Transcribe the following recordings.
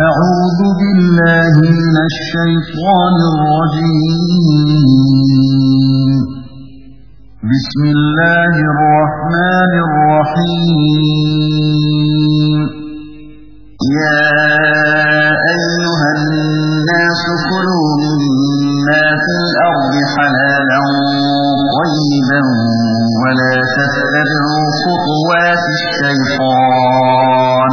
أعوذ بالله من الشيطان الرجيم. بسم الله الرحمن الرحيم. يا أيها الناس كلوا مما في الأرض حلالا طيبا ولا تتبعوا خطوات الشيطان.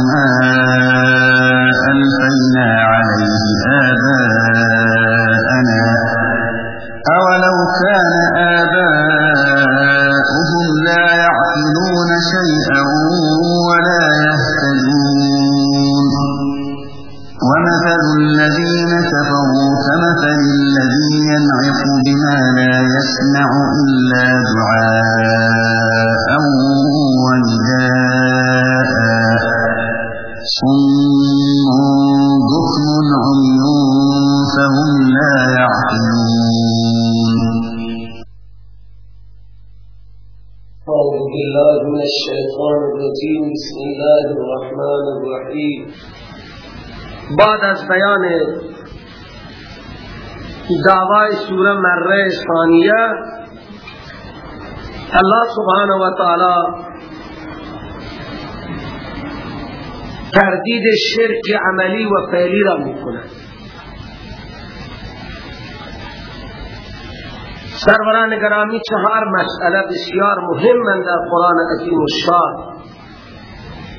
بیان دعوای سوره مره ثانیه. الله سبحانه و تعالی تردید شرک عملی و فعلی را می‌کند. سروران گرامی چهار مسئله بسیار مهم در قرآن عظیم و شاد.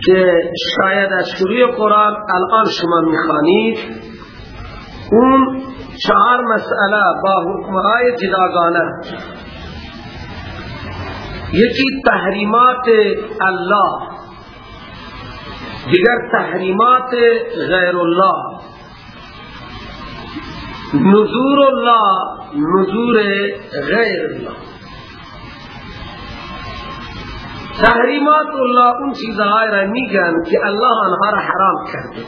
که شاید از شروع قرآن الان شما می‌خوانید اون چهار مسئله با حکمهای جداگانه. یکی تحریمات الله دیگر تحریمات غیر الله. نظور الله نظور غیر الله. تحریمات الله اون چیزهایی را میگن که الله آنها را حرام کرده.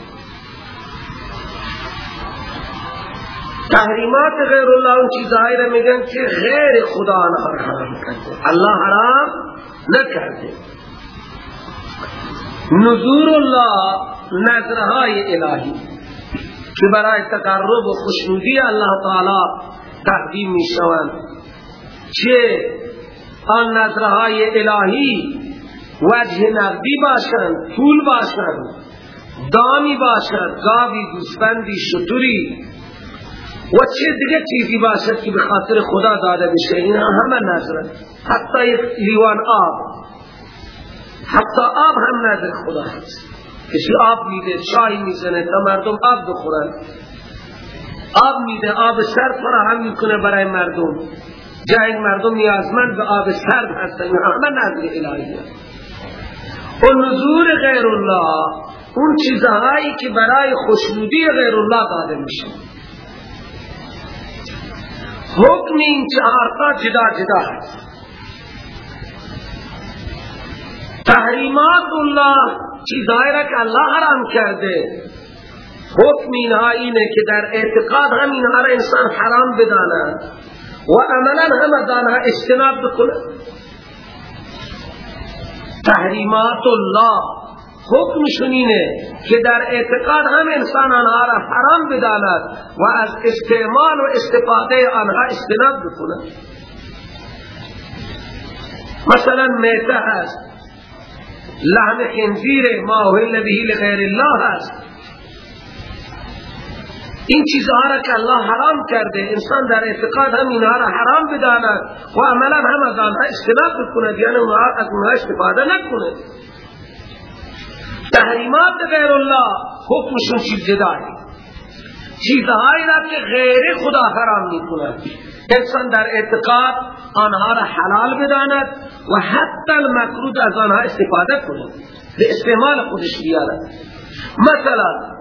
تحریمات غیر الله اون چیزهایی را میگن که غیر خدا آنها را حرام کرده. الله حرام نکرده. نظور الله نظرهای الهی. که برای تقرب و خوشنودی الله تعالی تقدیم می شوند چه؟ آن نظرهای الهی وجه نقدی باشند پول باشند دامی باشد گاوی گوسفندی شطوری و چه دیگه چیزی باشد که به خاطر خدا داده بشه این همه نظر. حتی یک لیوان آب. حتی آب هم نظر خدا هست. کسی آب میده چای می‌زنه تا مردم آب بخورن. آب میده آب سرد فراهم می‌کنه برای مردم. جای مردم نیازمند به آب سرد هستن. همه نظر الهی و نظور غیر الله اون چیزهایی که برای خوشنودی غیر الله داده میشه. حکم این چهارتا جدا جدا هست. تحریمات الله چیزهایی را که الله حرام کرده حکم اینها اینه که در اعتقاد هم اینها را انسان حرام بداند و عملا هم دانها اجتناب بکنه. تحریمات الله. حکمشون اینه که در اعتقاد هم انسان آنها را حرام بداند و از استعمال و استفاده آنها اجتناب بکنه مثلا میته هست. لحم خنزیر ما به لغیر الله هست. این چیزها را که الله حرام کرده انسان در اعتقاد هم اینها را حرام بداند و عملا هم از آنها اجتناب بکند یعنی از اونها استفاده نکنه تحریمات غیر الله حکمشون چیز جدایی چیزهایی را که غیر خدا حرام می‌کند. انسان در اعتقاد آنها را حلال بداند و حتی المکروه از آنها استفاده کند. به استعمال خودش بیارد مثلا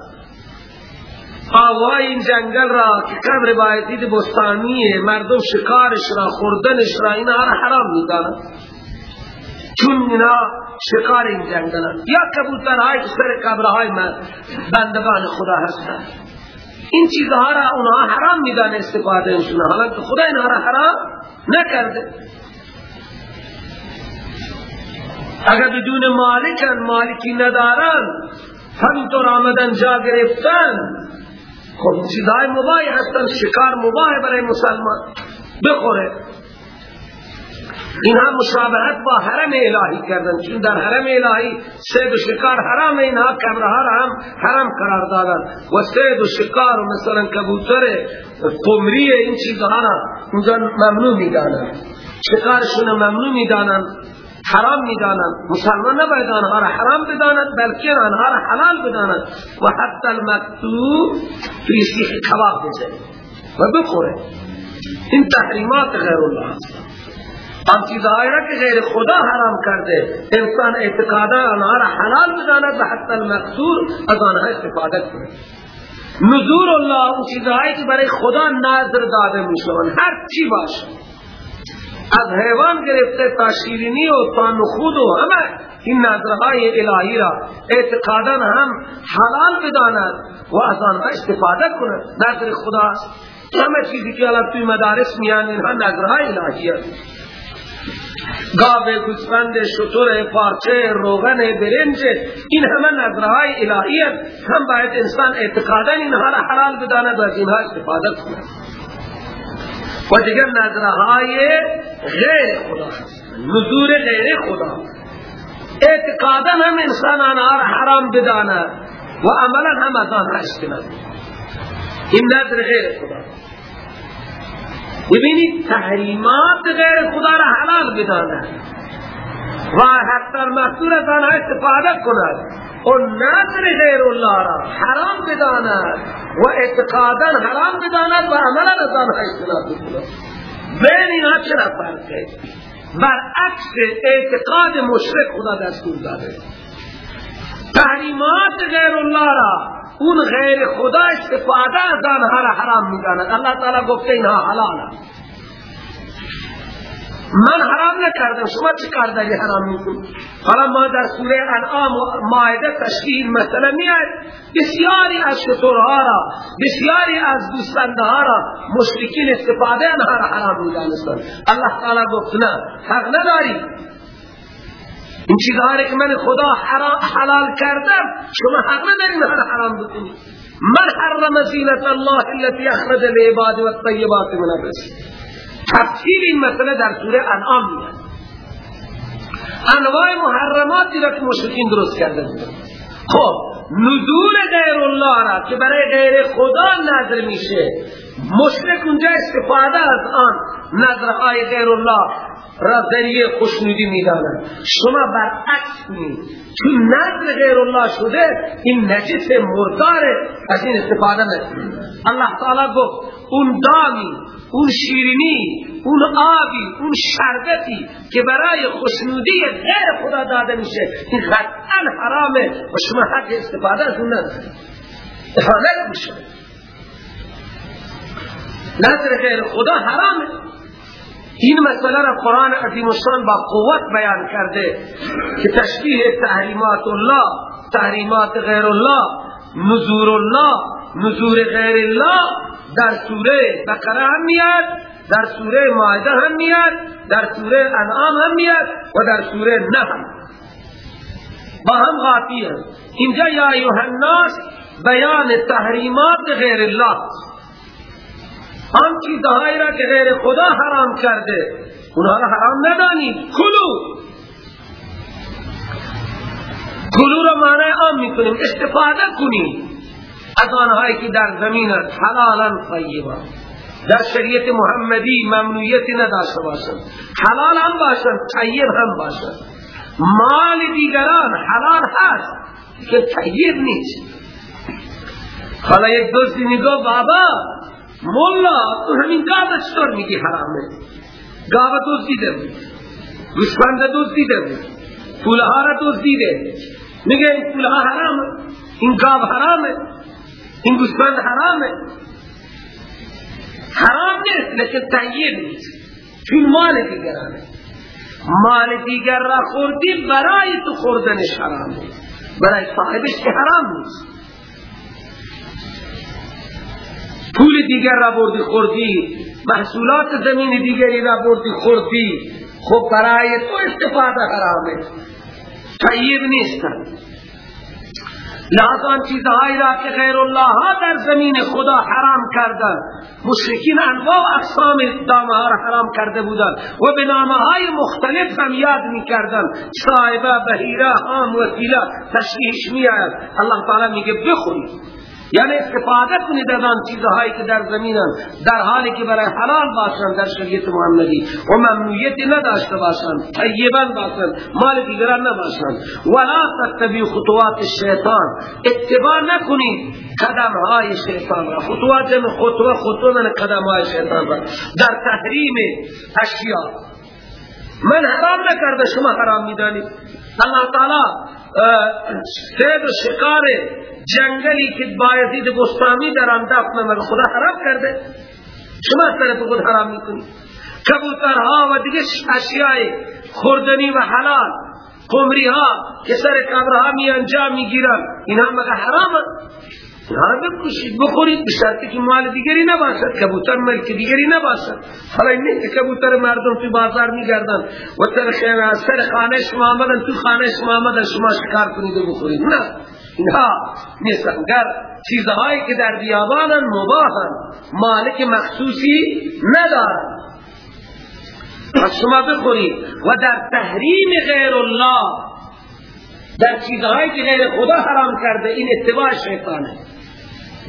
آوای این جنگل را که کم روایتی بستانیه مردم شکارش را خوردنش را اینا را حرام می‌دانند چون اینا شکار این جنگل یا کبوترهای که سر کبرهای بندگان خدا هستند این چیزها را اونها حرام میدانه استفاده اینشون حالا که خدا اینها را حرام نکرده. اگر بدون مالکن مالکی ندارن همینطور آمدن جا گرفتن خب چیزهای مباهی هستن شکار مباهی برای مسلمان. بخوره. اینها مشابهت با حرم الهی کردن. چون در حرم الهی سید و شکار حرام اینها کمرها را هم حرم قرار دادن. و سید و شکار و مثلا کبوتر قمری این چیزها را اونجا ممنوع می‌دانن شکارشون ممنوع می‌دانن حرام می‌دانند مسلمان نباید آنها را حرام بداند بلکه آنها را حلال بداند. و حتی المکتوب توی سیخ کباب بزنید و بخوره. این تحریمات غیر الله است. آن چیزهایی را که غیر خدا حرام کرده انسان اعتقادا آنها را حلال بداند و حتی المقصور از آنها استفاده کنه. نظور الله اون چیزهایی که برای خدا نظر داده می‌شوند. هر چی باشه. از حیوان گرفته تا شیرینی و تا نخود و همه این نظرهای الهی را اعتقادا هم حلال بداند و از آنها استفاده کند. نظر خدا همه چیزی که الان توی مدارس میان اینها نظرهای الهی است. گاوه گوسفند شطور پارچه روغن برنج این همه نظرهای الهی هم باید انسان اعتقادا اینها را حلال بداند و از اینها استفاده کند. و دیگر نظرهای غیر خدا نظور غیر خدا. اعتقادا هم انسان آنها را حرام بداند و عملا هم از آنها اجتناب این نظر غیر خدا. ببینید تحریمات غیر خدا را حلال بداند. و حتی مقصور از آنها استفاده کند. و نظر غیر الله را. حرام بداند و اعتقادا حرام بداند و عملا از آنها اجتناب بکند بین اینها چرا فرق ہے برعکس اعتقاد مشرک خدا دستور داده. تحریمات غیر الله را اون غیر خدا استفاده از آنها را حرام می‌داند. الله تعالی گفته اینها حلالا من حرام نکردم. شما چی کار داری حرام می‌کنی؟ حالا ما در سوره انعام و مائده تشکیل مثلا میاد بسیاری از شطورها را بسیاری از دوستنده ها را مشرکین استفاده انها را حرام می‌دانستن الله تعالی گفت نه حق نداری. این چیزهایی که من خدا حلال کردم شما حق نداری نه حرام بکنی من حرم زینت الله التي اخرج لعباد والطيبات من الرزق. تفصیل این مسئله در سوره انعام میاد. انواع محرماتی را که مشرکین درست کرده بودن خب نزول غیر الله را که برای غیر خدا نظر میشه مشرک اونجا استفاده از آن نظرهای غیر الله را ذریعه خوشنودی می‌دانند شما برعکس کنید چون نظر غیر الله شده این نجس مرداره از این استفاده نکنید الله تعالی گفت اون دامی اون شیرینی اون آبی اون شربتی که برای خوشنودی غیر خدا داده میشه این قطعا حرامه و شما حق استفاده از اون ندارید. میشه. نظر غیر خدا حرامه. این مسئله را قرآن عظیم الشان با قوت بیان کرده که تشبیه تحریمات الله تحریمات غیر الله نزور الله نزور غیر الله در سوره بقره هم میاد در سوره مائده هم میاد در سوره انعام هم میاد و در سوره نحل. با هم غاطی هم اینجا یا ایوه الناس بیان تحریمات غیر الله. آن چیزهایی را که غیر خدا حرام کرده. اونها را حرام ندانید کلو. کلو را معنی عام می‌کنیم. استفاده کنیم. از آنهایی که در زمین است حلالا طیبا. در شریعت محمدی ممنوعیتی نداشته باشند. حلال هم باشند طیب هم باشند. مال دیگران حلال هست که طیب نیست. حالا یک دوستی میگو بابا مولا تو همین گاوه چطور میگی حرامه؟ گاوه دزدیده بود گوسفند دزدیده بود پولها را دزدیده. میگه این پولها حرامه این گاب حرامه این گوسفند حرامه. حرام نیست لیکن طیب نیست. چون مال دیگرانه. مال دیگر را خوردی برای تو خوردنش حرامه. برای صاحبش که حرام نیست. پول دیگر را بردی خوردی. محصولات زمین دیگری را بردی خوردی. خب برای تو استفاده حرامه. طیب نیستن لازان چیزهایی را که غیر الله ها در زمین خدا حرام کردن مشرکین انواع اقسام دامه را حرام کرده بودن و به نامه های مختلف هم یاد می کردن صاحبه بهیره هم وسیله تشریحش می آید الله تعالی میگه بخورید یعنی استفاده کنید از آن چیزهایی که در زمینن در حالی که برای حلال باشند در شریعت محمدی. و ممنوعیت نداشته باشند طیبا باشند مال دیگران نباشند. ولا تتبعوا خطوات الشیطان. اتباع نکنید قدم های شیطان را. خطوات خطوه خطوه من قدم های شیطان را. در تحریم اشیاء من حرام نکرده شما حرام می‌دانید. الله تعالی سید و شکار جنگلی که بایزید بستامی در آن دفن مگه خدا حرام کرده. شما طرف خود حرام می‌کنی. کبوترها و دیگه اشیاء خوردنی و حلال قمری ها که سر کبرها می انجام می‌گیرن اینا مگه حرام اینها بکشید بخورید به شرطی که مال دیگری نباشد کبوتر ملک دیگری نباشد. حالا این که کبوتر مردم تو بازار میگردن. و تر سر خانه شما آمدن تو خانه شما آمدن شما شکار کنید و بخورید. نه. اینها نیستن. گر چیزهایی که در بیابانن مباهن مالک مخصوصی ندارن. پس شما بخورید. و در تحریم غیر الله در چیزهایی که غیر خدا حرام کرده این اتباع شیطانه.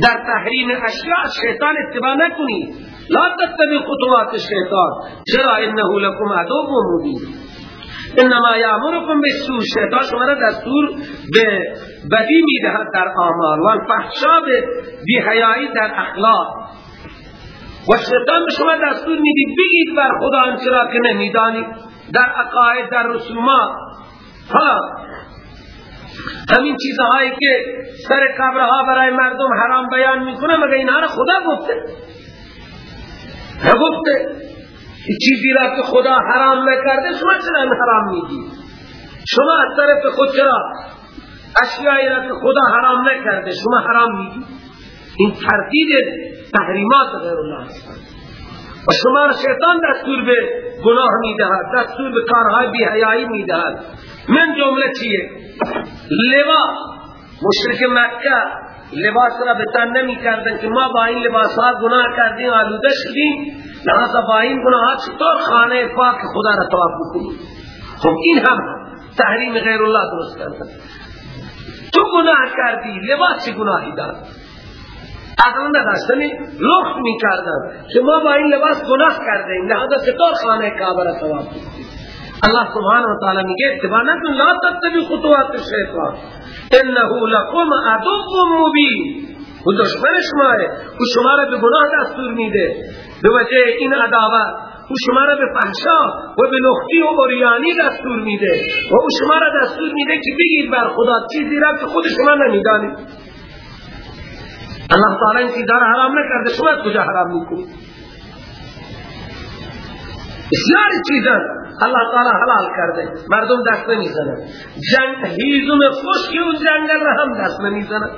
در تحریم اشیاء شیطان اتباع نکنی. لا تتبع خطوات الشیطان. چرا انه لكم عدو مبین. انما یامرکم بالسوء شیطان شما را دستور به بدی می‌دهد در اعمال و فحشا به بیحیایی در اخلاق. و شیطان به شما دستور میدی بگید بر خدا انچرا که نمی‌دانید. در عقاید در رسومات. ها. همین چیزهایی که سر قبرها برای مردم حرام بیان می‌کنه مگه اینها را خدا گفته؟ گفته چیزی را که خدا حرام نکرده شما چرا حرام میگی؟ شما از طرف خود چرا اشیایی را که خدا حرام نکرده شما حرام میگی؟ این تردید تحریمات غیر الله هستند و شما را شیطان دستور به گناه می‌دهد دستور به کارهای بیحیایی می‌دهد. من جمله چیه؟ لباس. مشرک مکه لباس را بتن نمی کردن که ما با این لباس ها گناه کردیم آلوده شدیم. لحظه با این گناه چطور خانه پاک خدا را تواب بکنیم؟ خب این هم تحریم غیر الله درست کردن تو گناه کردی لباس چی گناهی دار اقلا نداشتنی لخت می کردن که ما با این لباس گناه کردیم. لحظه چطور خانه کعبه را تواب بکنیم؟ الله سبحانه تعالی میگه اتباع نکن لا تتبع خطوات الشیطان. انه لكم عدو مبین. و دشمن شماه و شما را به گناه دستور میده به وجه این عداوت و شما را به فحشا و به لختی و اوریانی دستور میده و او شما را دستور میده که بگید بر خدا چیزی را که خود شما نمی‌دانید. الله تعالی این چیزا را حرام نکرده شما کجا حرام می‌کنید؟ بسیار چیزا الله تعالی حلال کرده مردم دست نمی‌زنن جنگ هیزم خشکی اون جنگل را هم دست نمی‌زنن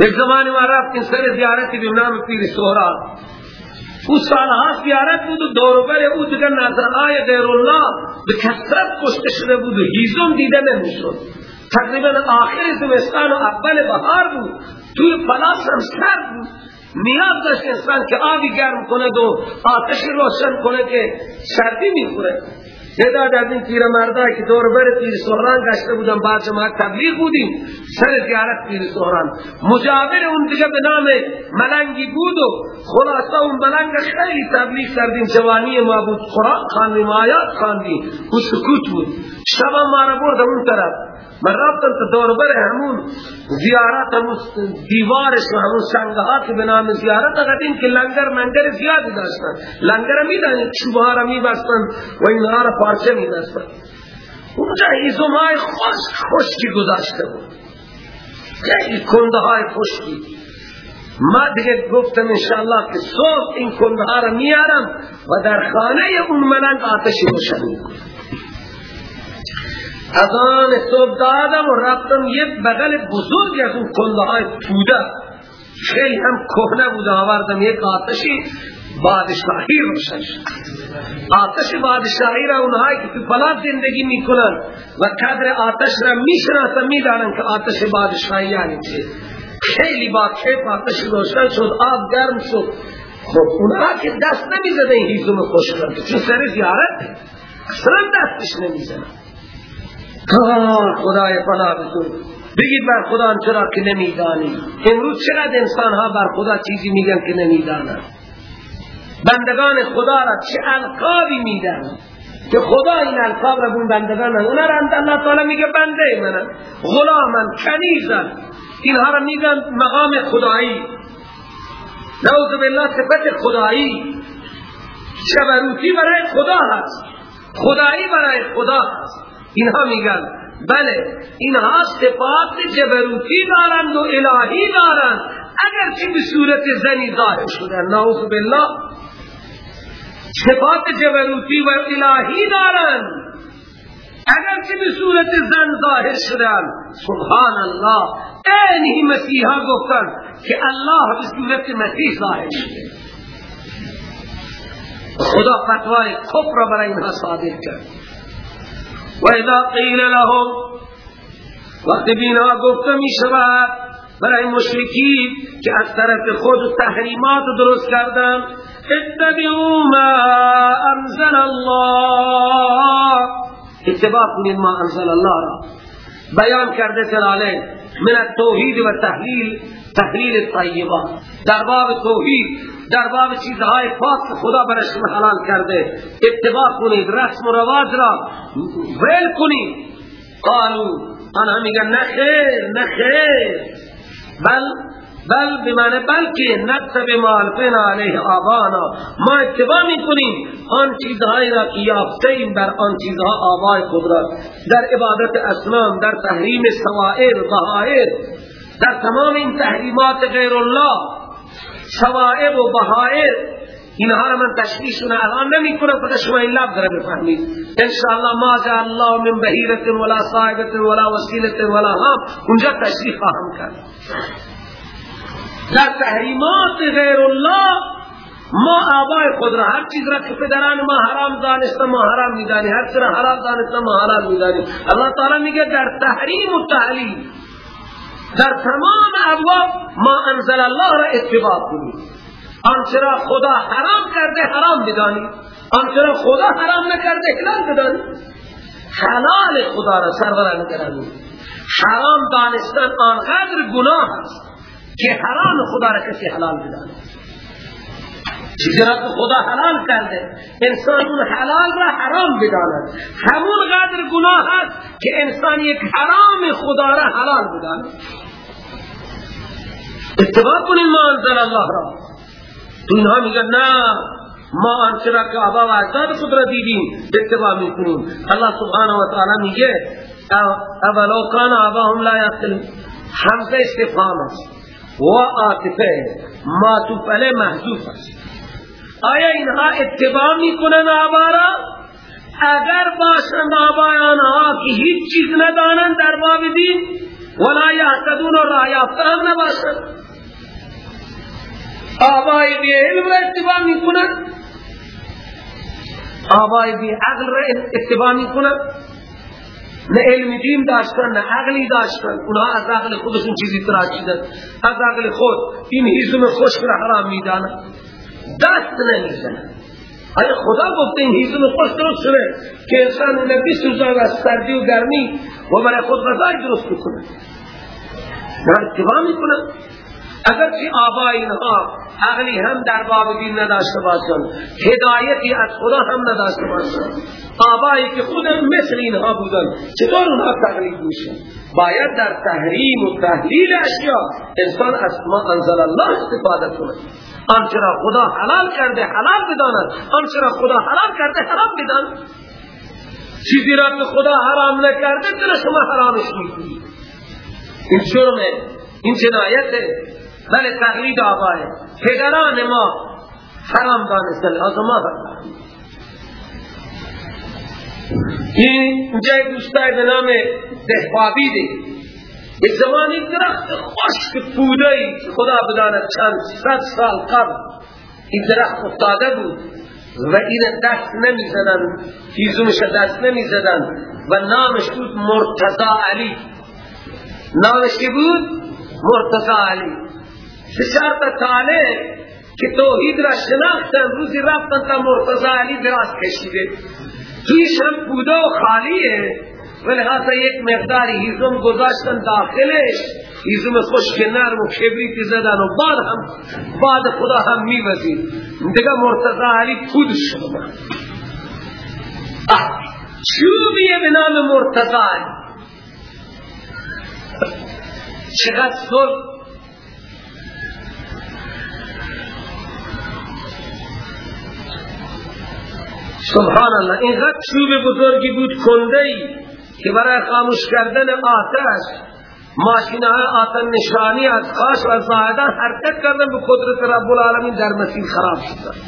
یک زمانی ما رفتیم سر زیارتی به نام پیر سهراب او سالها زیارت بود و دوروبر او دیگر نظرهای غیر الله به کسرت کشته شده بود و هیزم دیده نمی‌شد تقریبا آخر زمستان و اول بهار بود توی پلاس هم سرد بود نیاز داشت انسان که آبی گرم کنه و آتش روشن کنه که سردی می‌خوره. تعداد از این پیر مردای که دور بر پیر سهران گشته بودن بعد جماعت تبلیغ بودیم. سر زیارت پیر سهران. مجاور اون دیگه به نام ملنگی بود و خلاصه اون ملنگ خیلی تبلیغ کردیم. جوانی ما بود قرآن خاندیم آیات خاندیم و سکوت بود. شب ما را برد اون طرف. من رفتم تا دور بر همون زیارت همون دیوارش و همون سنگه که به نام زیارت قدیم که لنگر منگر زیادی داشتن. لنگر می‌دانید چوبه ها را میبستن و اینها را پارچه میدستن اونجا ایزومای خوش خوشکی گذاشته بود. خیلی کنده های خشکی. ما دیگه گفتم انشاءالله که صبح این کنده ها را میارم و در خانه اون ملنگ آتشی روشن می‌کنم. از آن صبح دادم و رفتم یک بغل بزرگ از اون کنده های توده خیلی هم کهنه بود آوردم یک آتشی بادشاهی روشن آتش بادشاهی را اونهایی که تو پلات زندگی می‌کنن و قدر آتش را می‌شناسن می‌دانن که آتش بادشاهی یعنی چه خیلی با کیف آتش روشن شد آب گرم شد. خب اونها که دست نمی‌زده این هیزم خوش کرد چون سر زیارت اصلا دستش نمی‌زنه خدای پناه بزرگ. بگید بر خدا چرا که نمیدانی؟ امروز چقدر انسان ها بر خدا چیزی میگن که نمی‌دانند؟ بندگان خدا را چه القابی میدن که خدا این القاب را بون بندگان را اونا را الله تعالی میگه بنده من غلامن کنیزن اینها را میگن مقام خدایی. نعوذ بالله صفت خدایی. شبروتی برای خدا هست. خدایی برای خدا هست. اینها میگن بله اینها صفات جبروتی دارند و الهی دارند. اگر چی به صورت زنی ظاهر شدن نعوذ بالله. صفات جبروتی و الهی دارند. اگر چی به صورت زن ظاهر شدن سبحان الله اینی مسیحا گفتن که الله به صورت مسیح ظاهر شده. خدا فتوای کفر برای اینها صادر کرد. و اذا قیل لهم وقتی بینها گفته می شود برای مشرکین که از طرف خود تحریمات درست کردن اتبعوا ما انزل الله. اتباع کنید ما انزل الله را. بیان کرده جلاله من التوحید و تحلیل تحلیل طیبات در باب توحید در باب چیزهای پاک خدا برش حلال کرده. اتباع کنید رسم و رواج را ویل کنید. قالو آنها میگن خیر نه خیر. بل بل بمعنی بلکه نتب ما الفینا علیه آبانا ما اتباع می کنیم آن چیزهایی را که یافتیم بر آن چیزها آبای خود را. در عبادت اسلام در تحریم سوائر بهائر در تمام این تحریمات غیر الله سوائر و بهائر. اینها را من تشریحشون الان نمی کنم فقط شما این لفظ را بفهمید انشاءالله ما جاء الله من بهیرت ولا صاحبت ولا وسیلت ولا هم. اونجا تشریح خواهم کرد. در تحریمات غیر الله ما آبای خود را هر چیز را که پدران ما حرام دانسته ما حرام میدانی هر چیز را حرام دانسته ما حلال میدانی الله تعالی میگه در تحریم و تعلیم در تمام ابواب ما انزل الله را اتباع کنید آنچه را خدا حرام کرده حرام بدانی آنچه را خدا حرام نکرده حلال بدانی حلال خدا را سروران کرده حرام دانستن آنقدر گناه است که حرام خدا را کسی حلال بدانه. چیزی را که خدا حلال کرده. انسان اون حلال را حرام بداند همون قدر گناه هست که انسان یک حرام خدا را حلال بداند. اتباع کنید ما انزل الله را. تو اینها میگن نه ما آنچه را که آبا و اجداد خود را دیدیم اتباع می‌کنیم. الله سبحانه و تعالی میگه اولو کان آبا هم لا یقتلون حمزه استفهام است. و عاطفه معطوفه محذوف است آیا اینها اتباع می‌کنن آبارا اگر باشند آبای آنها که هیچ چیز ندانند در باب دین ولا یحتدون و راه هم نباشند. آبای بی علم را اتباع می‌کنند. آبای بی عقل را اتباع می‌کنند. نه علم دین داشتن نه عقلی داشتن. اونها از عقل خودشون چیزی تراشیدن. از عقل خود این هیزم خشک را حرام می‌دانن دست نمی‌زنن آیا خدا گفته این هیزم خشک درست شده که انسان اونه بسوزن از سردی و گرمی و برای خود غذای درست بکنه نه اتباع می‌کنن اگر چی آبای اینها عقلی هم در باب دین نداشته باشند. هدایتی از خدا هم نداشته باشند. آبایی که خود مثل اینها بودن چطور اونها تقلید میشن؟ باید در تحریم و تحلیل اشیاء انسان از ما انزل الله استفاده کنه. آنچه را خدا حلال کرده حلال بداند. آنچه را خدا حلال کرده حرام بداند چیزی را که خدا حرام نکرده چرا شما حرامش می‌کنید این جرمه این جنایته؟ بله تقلید آبایه پدران ما حرام دانستن از ما این جای دوستای به نام دهبابیده یک زمانی درخت خشک پودهی خدا بداند چند صد سال قبل این درخت افتاده بود و این دست نمی زدن هیزومش دست نمی زدن و نامش بود مرتضا علی. نامش که بود؟ مرتضا علی. سشار تا طالع که توحید را شناختن روزی رفتن تا مرتضا علی دراز کشیده. تویش هم پوده و خالیه و لحاظا یک مقداری هیزم گذاشتن داخلش. هیزم خوشک نرم و کبریتی زدن و بعد هم بعد خدا هم میوزید دیگه مرتضا علی پود شد. چوبیه به نام مرتضا علی چقدر صلح سبحان الله اینقدر چوب بزرگی بود کنده ای که برای خاموش کردن آتش ماشین های آتن نشانی از خاش و زائده حرکت کردن به قدرت رب العالمین در مسیر خراب شدن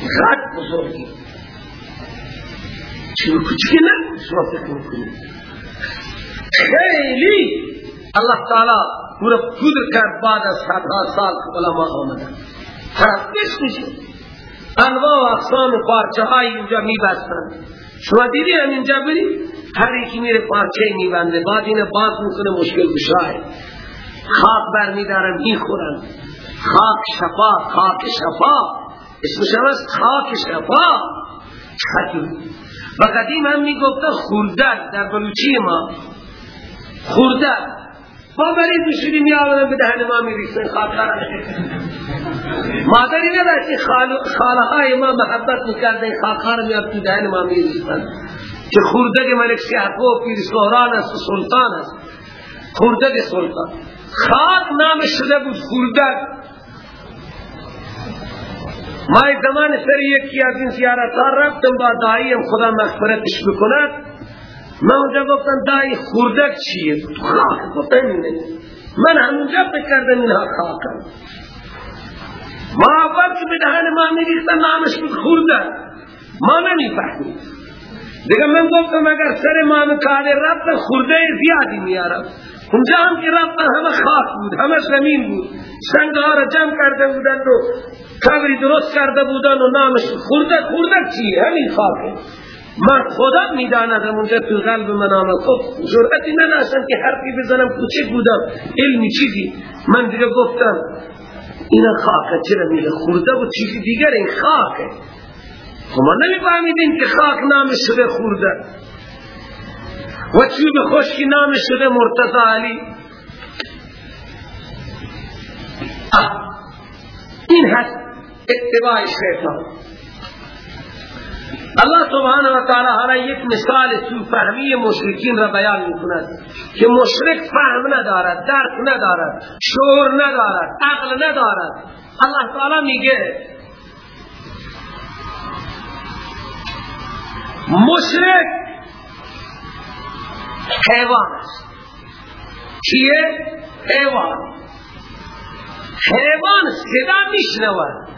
اینقدر بزرگی. چوب کچکی نه شما فکر خیلی الله تعالی پورا پودر کرد بعد از صدها سال که علماء آمدن. پرستش میشه. انواع و اقسام پارچه های اینجا می بستن شما دیدی هم اینجا بری؟ هر یکی میره پارچه می بنده بعد این باز می‌کنه مشکل بشای خاک بر می دارن می خورن خاک شفا خاک شفا. اسمش هم از خاک شفا. خطیم و قدیم هم می گفته خوردک در بلوچی ما. خوردک ما برای دوشوری می آورن به دهن ما می ریسن خاکر مادری نداشتی خالهای ما محبت می‌کردن خاکر می تو دهن ما می ریسن که خوردگ ملک سیحکو پیر سهران است و سلطان است. خوردگ سلطان. خاک نام شده بود خوردگ. ما زمان سر یکی از این زیارتها رفتم با داییم خدا مغفرتش بکند. من اونجا گفتم دایی خوردک چیه؟ خاک گفتم من همونجا بکردم اینها خاکم اول که به دهن ما میریختن نامش بود خوردک ما نمی‌فهمید دیگه من گفتم اگر سر ما مکاله رفت خورده زیادی میارم اونجا هم که رفتن همه خاک بود همه زمین بود. سنگ ها را جمع کرده بودن و کبری درست کرده بودن و نامش خوردک خوردک چیه همین خاکه. من خدا میداندم اونجا تو قلب من آمد. خب جرأتی نداشتم که حرفی بزنم کوچک بودم. علمی چیزی. من دیگه گفتم اینا خاکه چرا میگه خورده و چیزی دیگر این خاکه؟ خب ما نمیفهمیدیم که خاک نام شده خورده. و چوب خشکی نام شده مرتضی علی. این هست. اتباع شیطان. اللہ سبحانه و تعالی حالا یک مثال فهمی مشرکین را بیان می‌کند که مشرک فهم ندارد درک ندارد شعور ندارد عقل ندارد. اللہ تعالی میگه مشرک حیوان است. چیه؟ حیوان. حیوان صدا میشنود.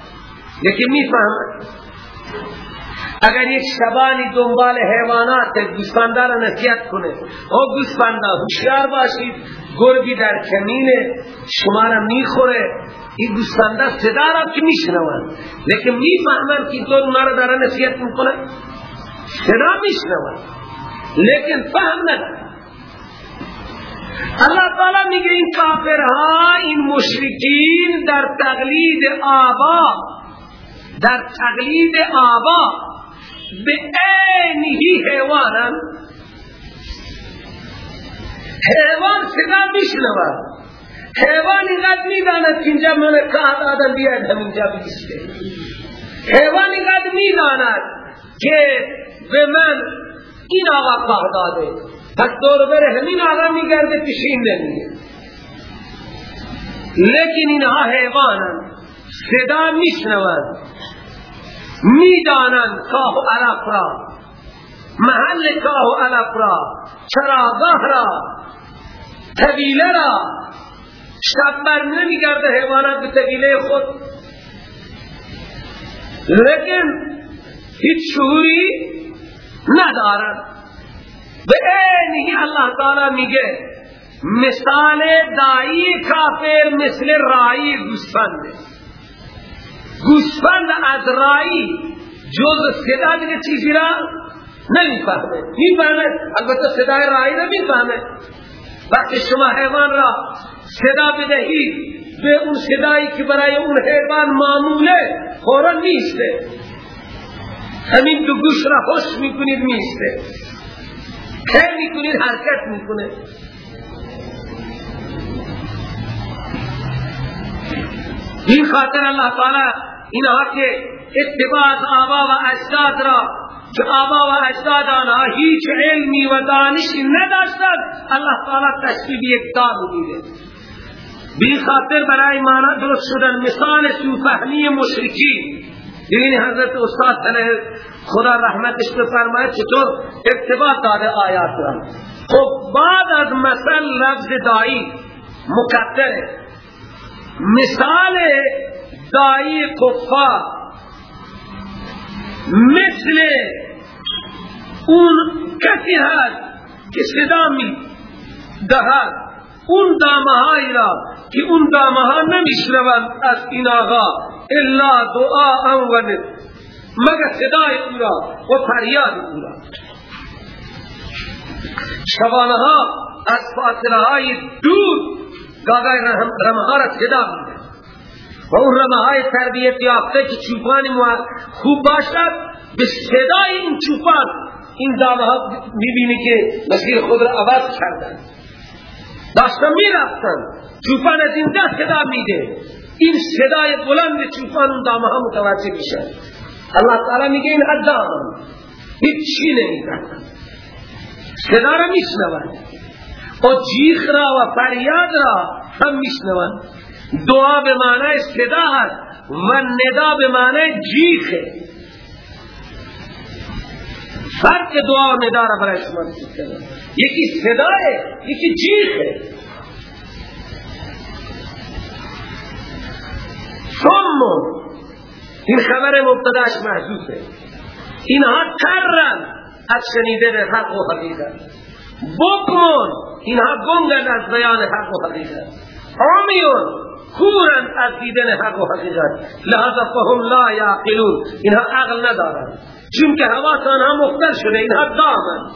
لیکن می‌فهمد اگر یک شبانی دنبال حیوانات گوسفندا را نصیحت کنه او گوسفندا هوشیار باشید گرگی در کمینه شما را می‌خوره. این گوسفندا صدا را که میشنوند لیکن می‌فهمند که تو اونا را داره نصیحت می‌کنه. صدا میشنوند لیکن فهم نداره اللہ تعالی میگه این کافرها این مشرکین در تقلید آبا در تقلید آبا به عینی حیوانن حیوان صدا میشنود حیوان اینقدر می‌داند که اینجا من که آدم بیاید همینجا بیسته حیوان اینقدر می‌داند که به من این آقا پاه داده. پس دور بر همین آقا میگرده پیشین نمیگه لیکن اینها حیوانن. صدا میشنود می‌دانند کاه و علف را. محل کاه و علف را چراگاه را طویله را. شب بر نمیگرده حیوانات به طویله خود. لیکن هیچ شعوری ندارد. به اینی الله تعالی میگه مثال دایی کافر مثل رائی گوسفند گوسفند از رائی جز صدا دیگه چیزی را نمی‌فهمه. می‌فهمه؟ البته صدای رائی را می‌فهمه. وقتی شما حیوان را صدا بدهید به اون صدایی که برای اون حیوان معموله فورا نیسته همین دو گوش را خوش می‌کنید میسته خیر می‌کنید حرکت می‌کنه. این خاطر اللہ تعالی اینها که اتباع آبا و اجداد را که آبا و اجداد آنها هیچ علمی و دانشی نداشتند الله تعالی تشکیل یک دار میده. بی خاطر برای مانا درست شدن مثال سوفهمی مشرکی یعنی حضرت استاد علیه خدا رحمتش بفرماید چطور ارتباط داده آیات را. خب بعد از مثل لفظ دایی مکتره مثال دایی کفار مثل اون کسی هست که صدا می دهد اون دامهایی را که اون دامها نمیشنوند از این آقا الا دعا و مگر صدای او را و فریاد او را. شبانه ها از فاصله های دور گاگای رمه را میده و اون رمه های تربیت یافته که چوپان خوب باشد به صدای این چوپان این دامه ها می‌بینی که مسیر خود را عوض کردن داشتن می‌رفتن چوپان از این دست صدا میده این صدای بلند چوپان اون دامه ها متوجه میشه اللہ تعالی میگه این حد دامن هیچ چی نمیدن صدا را میشنون و جیخ را و فریاد را هم میشنون دعا به معنی صدا هست و ندا به معنی جیخ فرق دعا و ندا را برای شما یکی صداه یکی جیخه ثم این خبر مبتداش محجوزه اینها ترن از شنیدن حق و حقیقت بکن. اینها گنگن از بیان حق و حقیقت. آمیون کورن از دیدن حق و حقیقت. لحظا فهم لا یعقلون اینها عقل ندارن. چونکه حواس آنها مختل شده اینها دامن.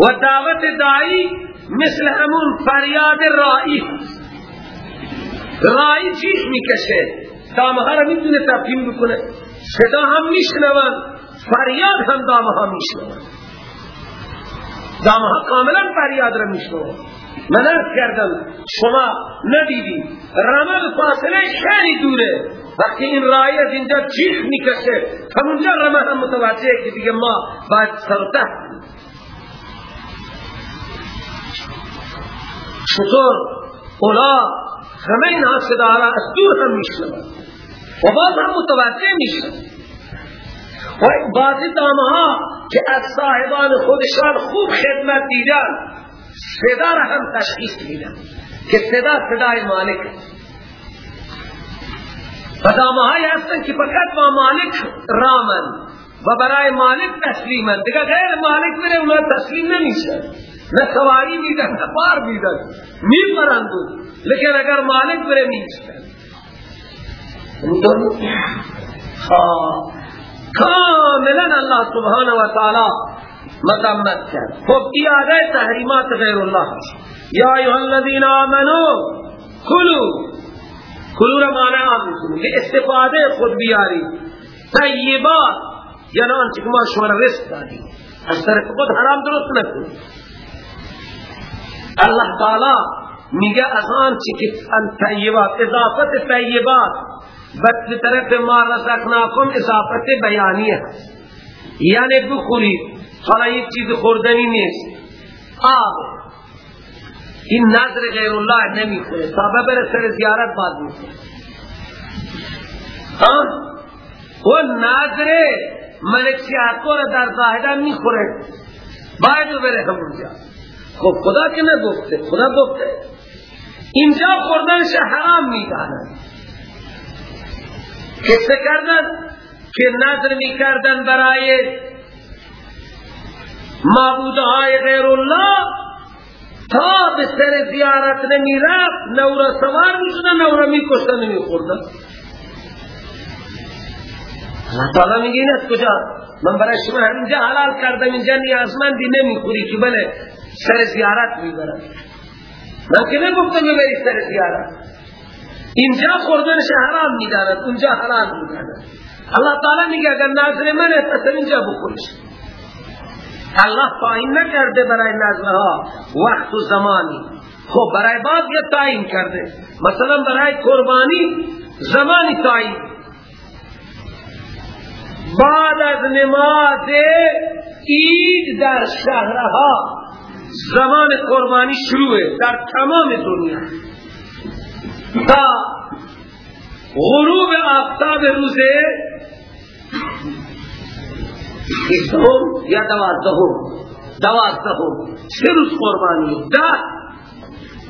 و دعوت دائی مثل همون فریاد رائی. رائی چیز می‌کشه؟ دامه ها را می‌تونه تفهیم بکنه. صدا هم میشنون. فریاد هم دامه ها میشنون. دامه کاملا فریاد را میشنون من ارز کردم شما ندیدی. رمه فاصله خیلی دوره. وقتی این رای از اینجا چیخ می‌کشه همونجا رمه هم متوجه که دیگه ما باید سرده چطور اولا همه این ها صدا را از دور هم میشنون و باز هم متوجه میشن و بعضی دامه ها که از صاحبان خودشان خوب خدمت دیدن صدا را هم تشخیص میدن که صدا صدای مالک و دامه های هستن که فقط با مالک رامن و برای مالک تسلیمن. دیگه غیر مالک بره اونا تسلیم نمیشن. نه سواری میدن نه بار میدن. میپرندو لیکن اگر مالک بره نیستن کاملا اللہ سبحانه و تعالی مذمت کرد. خب ایاده تحریمات غیر الله یا ایها الذین آمنو کلو. کلو را معنی آم می‌کنیم. که استفاده خود بیاری طیبات یعنی آنچه که ما شما رزق دادیم. از طرف خود حرام درست نکنیم الله تعالی میگه از آنچه که طیبات اضافت طیبات. به طرف ما رزقناکم اضافت بیانیه یعنی بخورید حالا یک چیز خوردنی نیست۔ آب این نظر غیر الله نمی خوره تا ببره سر زیارت باز می‌کنه۔ و نظر ملک را در ظاهره می خوره باید بره همونجا خب خدا که نگفته خدا گفته اینجا خوردنش حرام می‌دانند کسه کردن که نظر می‌کردن برای معبودهای غیر الله تا به سر زیارت نمی رفت نورا سوار می شدن نورا می کشتن نمی خوردن اللہ تعالی میگه این کجا؟ من برای شما اینجا حلال کردم اینجا نیازمندی نمی خوری که بله سر زیارت می برن من که نگفتم ببری سر زیارت؟ اینجا خوردنش حرام می دارد اونجا حلال می دارد اللہ تعالی میگه اگر ناظر منه پس اینجا بخوریش الله تعیین نکرده برای نظرها وقت و زمانی. خب برای بعض یه تعیین کرده. مثلا برای قربانی زمانی تعیین. بعد از نماز عید در شهرها زمان قربانی شروعه در تمام دنیا. تا غروب آفتاب روزه بیستم یا دوازدهم دوازدهم سه روز قربانی ده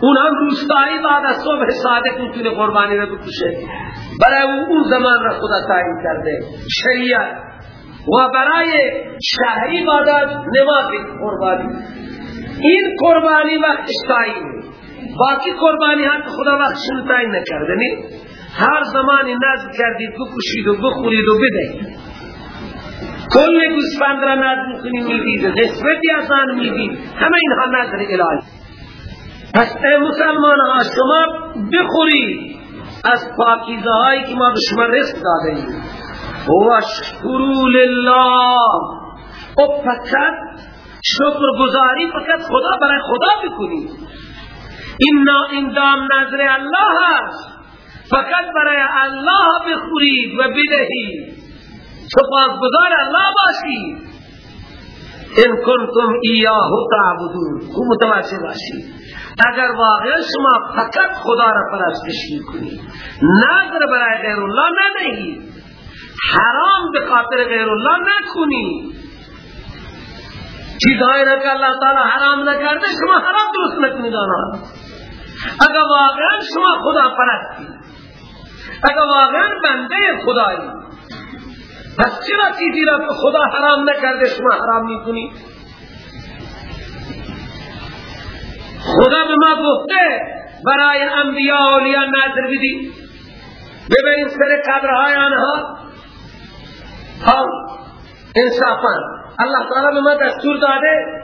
اون هم روستایی بعد از صبح صادق می‌تونه قربانی رو بکشه برای اون زمان را خدا تعیین کرده شریعت و برای شهری بعد از نماز قربانی این قربانی وقت تعیین باقی قربانی ها خدا وقتشون تعیین نکرده نی؟ هر زمانی نظر کردید بکشید و بخورید و بدهید. کل گوسفند را نظر می‌کنی می‌دید نسبتی از آن می‌دید. همه اینها نظر الهی. پس ای مسلمان ها شما بخورید از پاکیزه هایی که ما به شما رزق داده ایم و شکرو لله و فقط شکر گزاری فقط خدا برای خدا بکنید. این این دام نظر الله هست. فقط برای الله بخورید و بدهید. سپاسگزار الله باشید. ان کنتم ایاه تعبدون. خوب متوجه باشید. اگر واقعا شما فقط خدا را پرستش می‌کنید نظر برای غیر الله ندهید. حرام به خاطر غیر الله نکنید. چیزهایی را که اللہ تعالی حرام نکرده شما حرام درست نکنید آنها اگر واقعا شما خدا پرستید اگر واقعا بنده خدایی پس چرا چیزی را که خدا حرام نکرده شما حرام می‌کنی خدا به ما گفته برای انبیاء اولیاء نظر بدی. ببینیم سر قبرهای آنها انصافا. الله تعالی به ما دستور داده.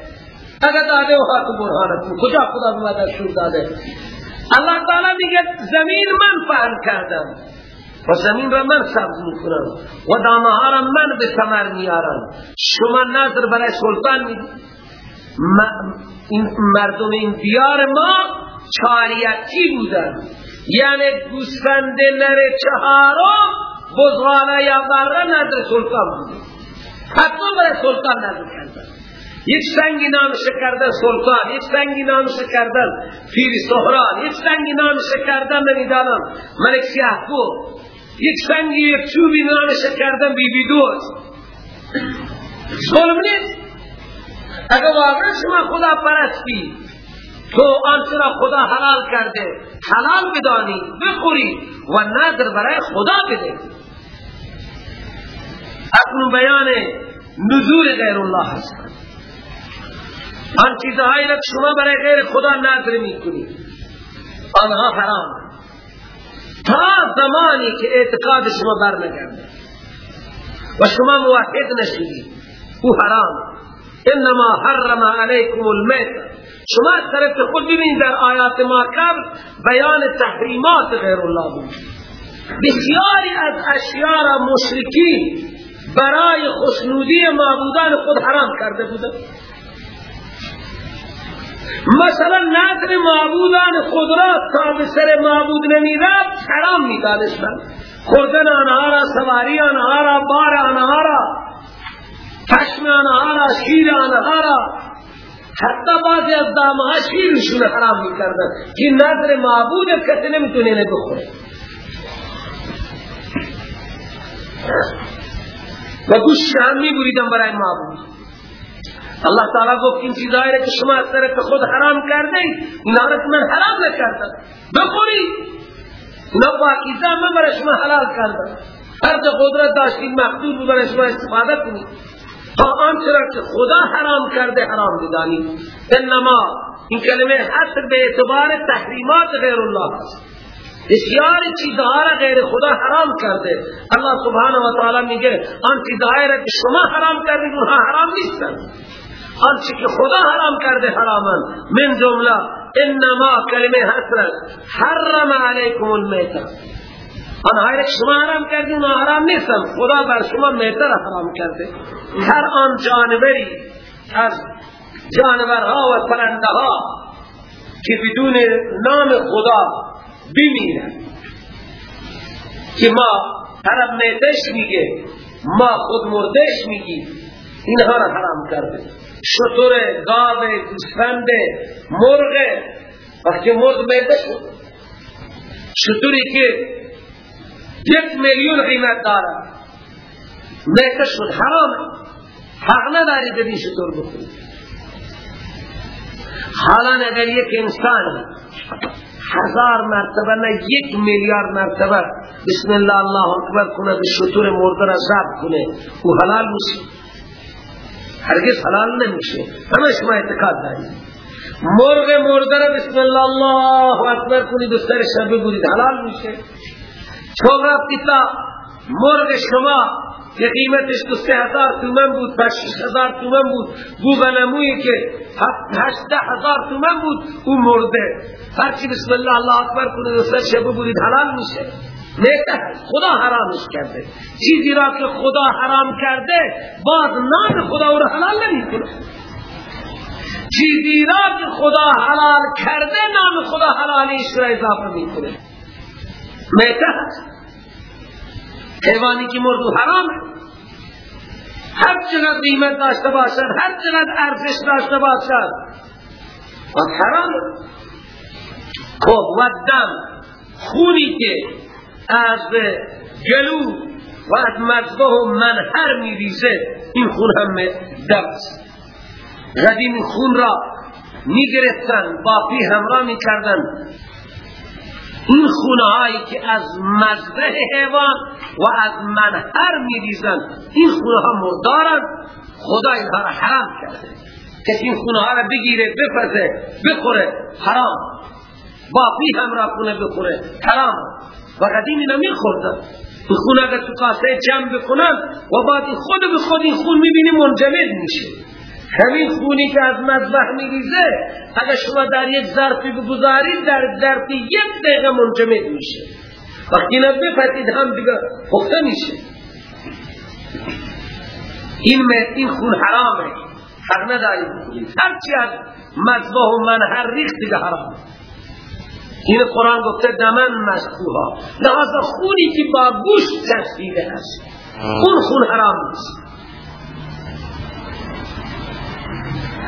اگر داده و حاکم برهانت کجا خدا به ما دستور داده؟ الله تعالی میگه زمین من فهم کردم. و زمین را من سبز می‌کنم. و دانه ها را من به ثمر میارم. شما نظر برای سلطان می این مردم این دیار ما چاریتی بودن. یعنی گوسفند نر چهارم بزغانه یا بره نظر سلطان بود. حتی برای سلطان نظر کردن یک سنگی نامش کردن سلطان یک سنگی نامش کردن پیر سهران یک سنگی نامش کردن نمی‌دانم ملک سیاه یک سنگی یک چوبی نامش کردن بی بی دوست ظلم نیست اگر واقعا شما خدا پرستی تو آنچه را خدا حلال کرده حلال بدانی بخوری و نظر برای خدا بده اکنون بیان نزول غیر الله هستند آن چیزهایی را شما برای غیر خدا نظر می آنها حرام تا زمانی که اعتقاد شما بر نگرده و شما موحد نشید او حرام انما حرم علیکم المیت. شما طرف خود ببینید در آیات ما قبل بیان تحریمات غیر الله بود. بسیاری از اشیاء مشرکی برای خوشنودی معبودان خود حرام کرده بودند مثلا نظر معبودان خود را تا به سر معبود نمی رفت حرام می دانستن خوردن آنها را سواری آنها را بار آنها را پشم آنها را شیر آنها را حتی بعضی از دامها شیرشون حرام می کردن که نظر معبود کسی نمی‌تونه نبخوره و گوش شام می بریدن برای معبود. الله تعالی گفت این چیزایی که شما از طرف خود حرام کرده اینا را من حرام نکردم بخوری اینا پاکیزه من برای شما حلال کردم. هر جا قدرت داشتید بود برای شما استفاده کنید. آنچه که خدا حرام کرده حرام بدانید. انما این کلمه حصر به اعتبار تحریمات غیر الله است. بسیار چیزها را غیر خدا حرام کرده. الله سبحانه و تعالی میگه آن چیزهایی را که شما حرام کردید اونها حرام نیستن. آنچه که خدا حرام کرده حرامن من جمله انما کلمه حسرت. حرم علیکم المیتة. آنهایی را شما حرام کردید اونها حرام نیستن. خدا بر شما را حرام کرده. هر آن جانوری هر جانورها و پرندها که بدون نام خدا بمیرن که ما حرم میتش میگه ما خود مردش میگی اینها را حرام کرده. شطور گاو گوسفند مرغ وقتی مرغ میته شد شطوری که یک میلیون قیمت دارد میته شد حرام. حق نداری بدین شطور بخوری حالا اگر یک انسان هزار مرتبه نه یک میلیارد مرتبه. بسم الله الله اکبر کنه به شطور مرده را ضبط کنه. او حلال میشه هرگز حلال نمیشه. همه شما اعتقاد دارید. مرغ مرده را بسم الله الله اکبر کنید و سر شبه بودید حلال میشه. چون رفتید مرغ شما که قیمتش تو سه هزار تومن بود پس شش هزار تومن بود. بو غنمویی که هشته هزار تومن بود او مرده. هرچی بسم الله الله اکبر کنید و شبه بودید حلال میشه. نیته خدا حرامش کرده. چیزی را که خدا حرام کرده باز نام خدا او را حلال نمی‌کنه. چیزی را که خدا حلال کرده نام خدا حلالیش را اضافه می‌کنه. میته حیوانی که مرد حرام. هر چقدر قیمت داشته باشد هر چقدر ارزش داشته باشد و حرام. خب و دم. خونی که از گلو و از مذبه و منحر میریزه این خون هم دم است. قدیم خون را می‌گرفتن با پی همراه می‌کردن. این خونه که از مذبح حیوان و از منحر میریزن این خونه ها مردارن. خدا اینها را حرام کرده. کسی این خونه ها را بگیره بپزه بخوره حرام. با پی همراه کنه بخوره حرام. و قدیم اینا میخوردن. این خونه اگر تو کاسه جمع بکنن و بعد خود به خود این خون می‌بینی منجمد میشه. همین خونی که از مذبح میریزه اگر شما در یک ظرفی بگذارید در ظرفی یک دقیقه منجمد میشه. وقتی اینا بپتید هم دیگه پخته میشه. این این خون حرامه. حق نداری بکنید هرچی از مذبح و منحر ریخت دیگه حرامه این قرآن گفته دمن مسکوها لحاظا خونی که با گوشت چسبیده است. اون خون حرام نیست.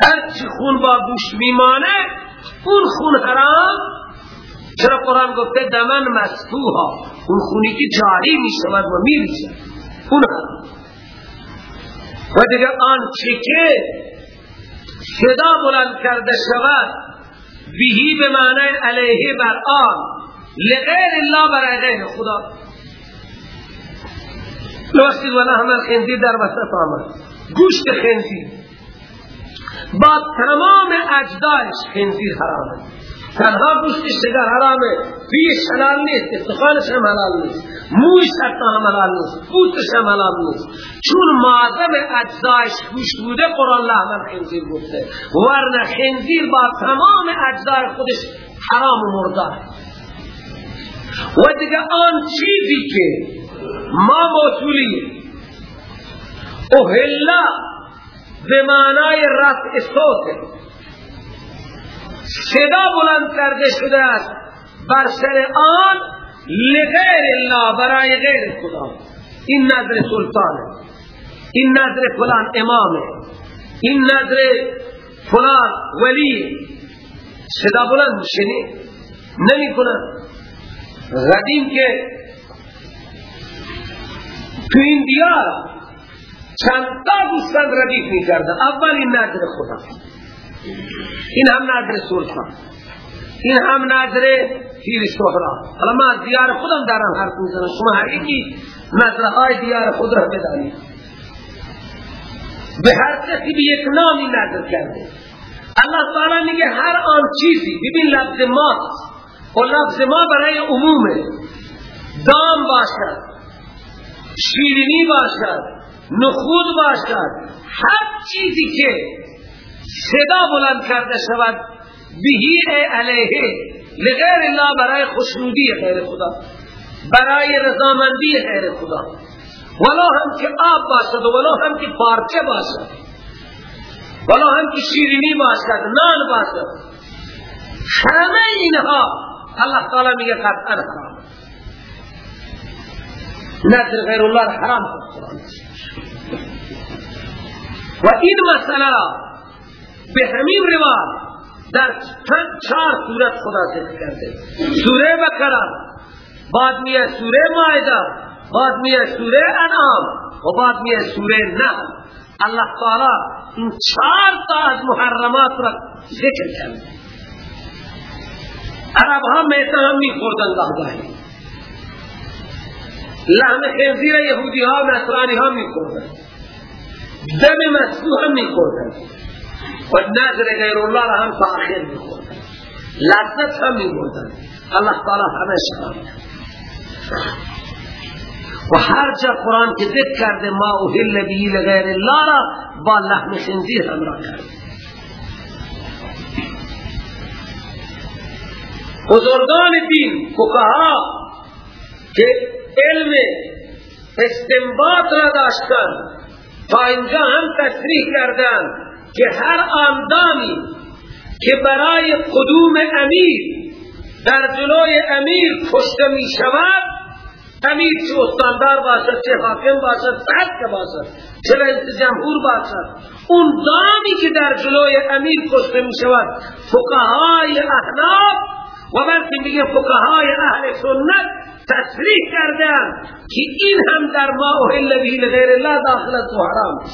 هرچی خون با گوش میمانه اون خون حرام. چرا قرآن گفته دمن مستوها؟ اون خونی که جاری می‌شود و میریزد اون و دیگه آن که صدا بلند کرده شود بیهی به معنی علیه بر آن لغیر الله برای غیر خدا. لوستید و لحم الخنزیر در وسط آمد. گوشت خنزیر. با تمام اجدایش خنزیر حرامه تنها گوشتش دیگر حرامه. پیش حلال نیست استخانش هم حلال نیست. موش حتی هم حلال نیست. پوستش هم حلال نیست. چون معظم اجزایش گوشت بوده قرآن لحمن خنزیر گفته. ورنه خنزیر با تمام اجزای خودش حرام و مردار و دیگه آن چیزی که ما موصولی اوهلا به معنای رفع صوت. صدا بلند کرده شده است بر سر آن لغیر الله برای غیر خدا. این نظر سلطانه این نظر فلان امامه این نظر فلان ولی. صدا بلند میشه نمی کنن قدیم که تو این دیار چند تا گوسفند ردیف می کرده اول این نظر خدا این هم نظر سلطان. این هم نظر پیر سهرا حالا ما از دیار خودم دارم حرف می‌زنم. شما هر یکی نظرهای دیار خود را بدانید. به هر کسی به یک نامی نظر کرده. الله تعالی میگه هر آن چیزی ببین لفظ ما و لفظ ما برای عمومه. دام باشد. شیرینی باشد. نخود باشد. هر چیزی که صدا بلند کرده شود بهی علیه لغیر الله برای خوشنودی غیر خدا برای رضامندی غیر خدا. ولو هم که آب باشد و ولو هم که پارچه باشد. ولو هم که شیرینی باشد نان باشد. همه اینها الله تعالی میگه قطعا حرام. نظر غیر الله حرام و این مسئله به همین روال در چهار صورت خدا ذکر کرده. سوره بکرم بعد میه سوره مائده بعد میه سوره انعام و بعد میه سوره نحل. الله تعالی این چهار تا از محرمات را ذکر کرده. عرب ها میتا هم می خوردن گاهی لحم خنزیر یهودی ها و نصرانی ها می خوردن دم مسلوح هم می خوردن و نظر غیر الله را هم تاخیر می خوردن لذت هم می خوردن الله تعالی همه شکر و هر جا قرآن که ذکر کرده ما اوهل بهی لغیر الله را با لحم خنزیر همراه کرده بزرگان دین فقها که علم استنباط را داشتن تا اینجا هم تصریح کردن که هر آمدانی که برای قدوم امیر در جلوی امیر کشته می شود امیر چه استاندار باشد چه حاکم باشد صحت که باشد چه رئیس جمهور باشد اون دامی که در جلوی امیر کشته می شود فقهای احناف و بلکه میگه فقهای اهل سنت تصریح کردن که این هم در ما احل به لغیر الله داخل و حرام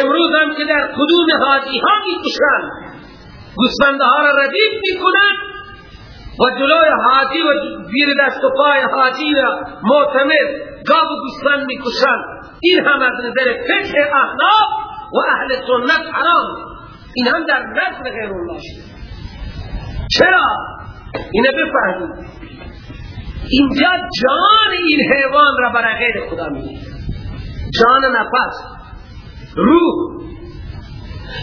امروز هم که در قدوم حاجی ها می کشن گسفنده ها را ردیف می کنن و جلوی حاجی و بیر دست و پای حاجی و معتمد گاب گسفند می کشن این هم از نظر فقه احناف و اهل سنت حرام. این هم در نظر غیر الله شد چرا؟ اینه بفهمید. اینجا جان این حیوان را برای غیر خدا می جان نفس روح.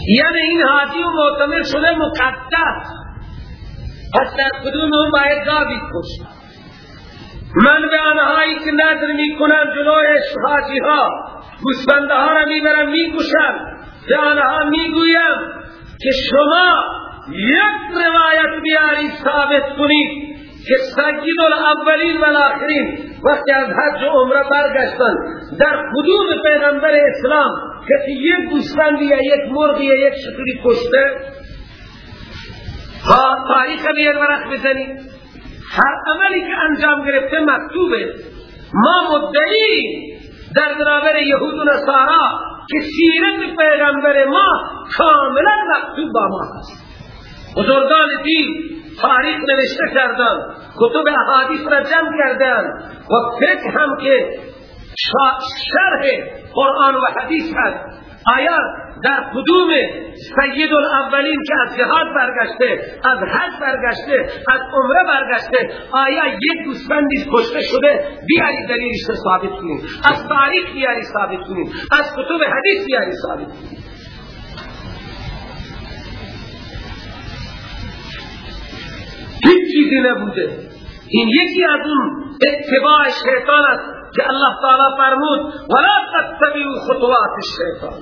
یعنی این حاجی و معتمر شده مقدس. پس در کدوم اون باید گاوی کش من به آنهایی که نظر می کنن جلوی حاجی ها گسفنده ها را می برن می کشن به آنها می گویم که شما یک روایت بیاری ثابت کنید که سجید الاولین و الاخرین وقتی از حج و عمره برگشتن در حدود پیغمبر اسلام کسی یک گوسفندی یا یک مرغی یا یک شکری کشته تاریخ بیاد ورق بزنی. هر عملی که انجام گرفته مکتوبه. ما مدعی در برابر یهود و نصارا که سیرت پیغمبر ما کاملا مکتوب با ما هست. بزرگان دین تاریخ نوشته کردن کتب احادیث را جمع کردن و فکر هم که شرح قرآن و حدیث هست. آیا در قدوم سید الاولین که از جهاد برگشته از حج برگشته از عمره برگشته آیا یک گوسفندی کشته شده؟ بیاری دلیلش ثابت کنیم. از تاریخ بیاری ثابت کنیم. از کتب حدیث بیاری ثابت کنیم. هیچ چیزی نبوده. این یکی از اون اتباع شیطان است که الله تعالی فرمود ولا تتبعوا خطوات الشیطان.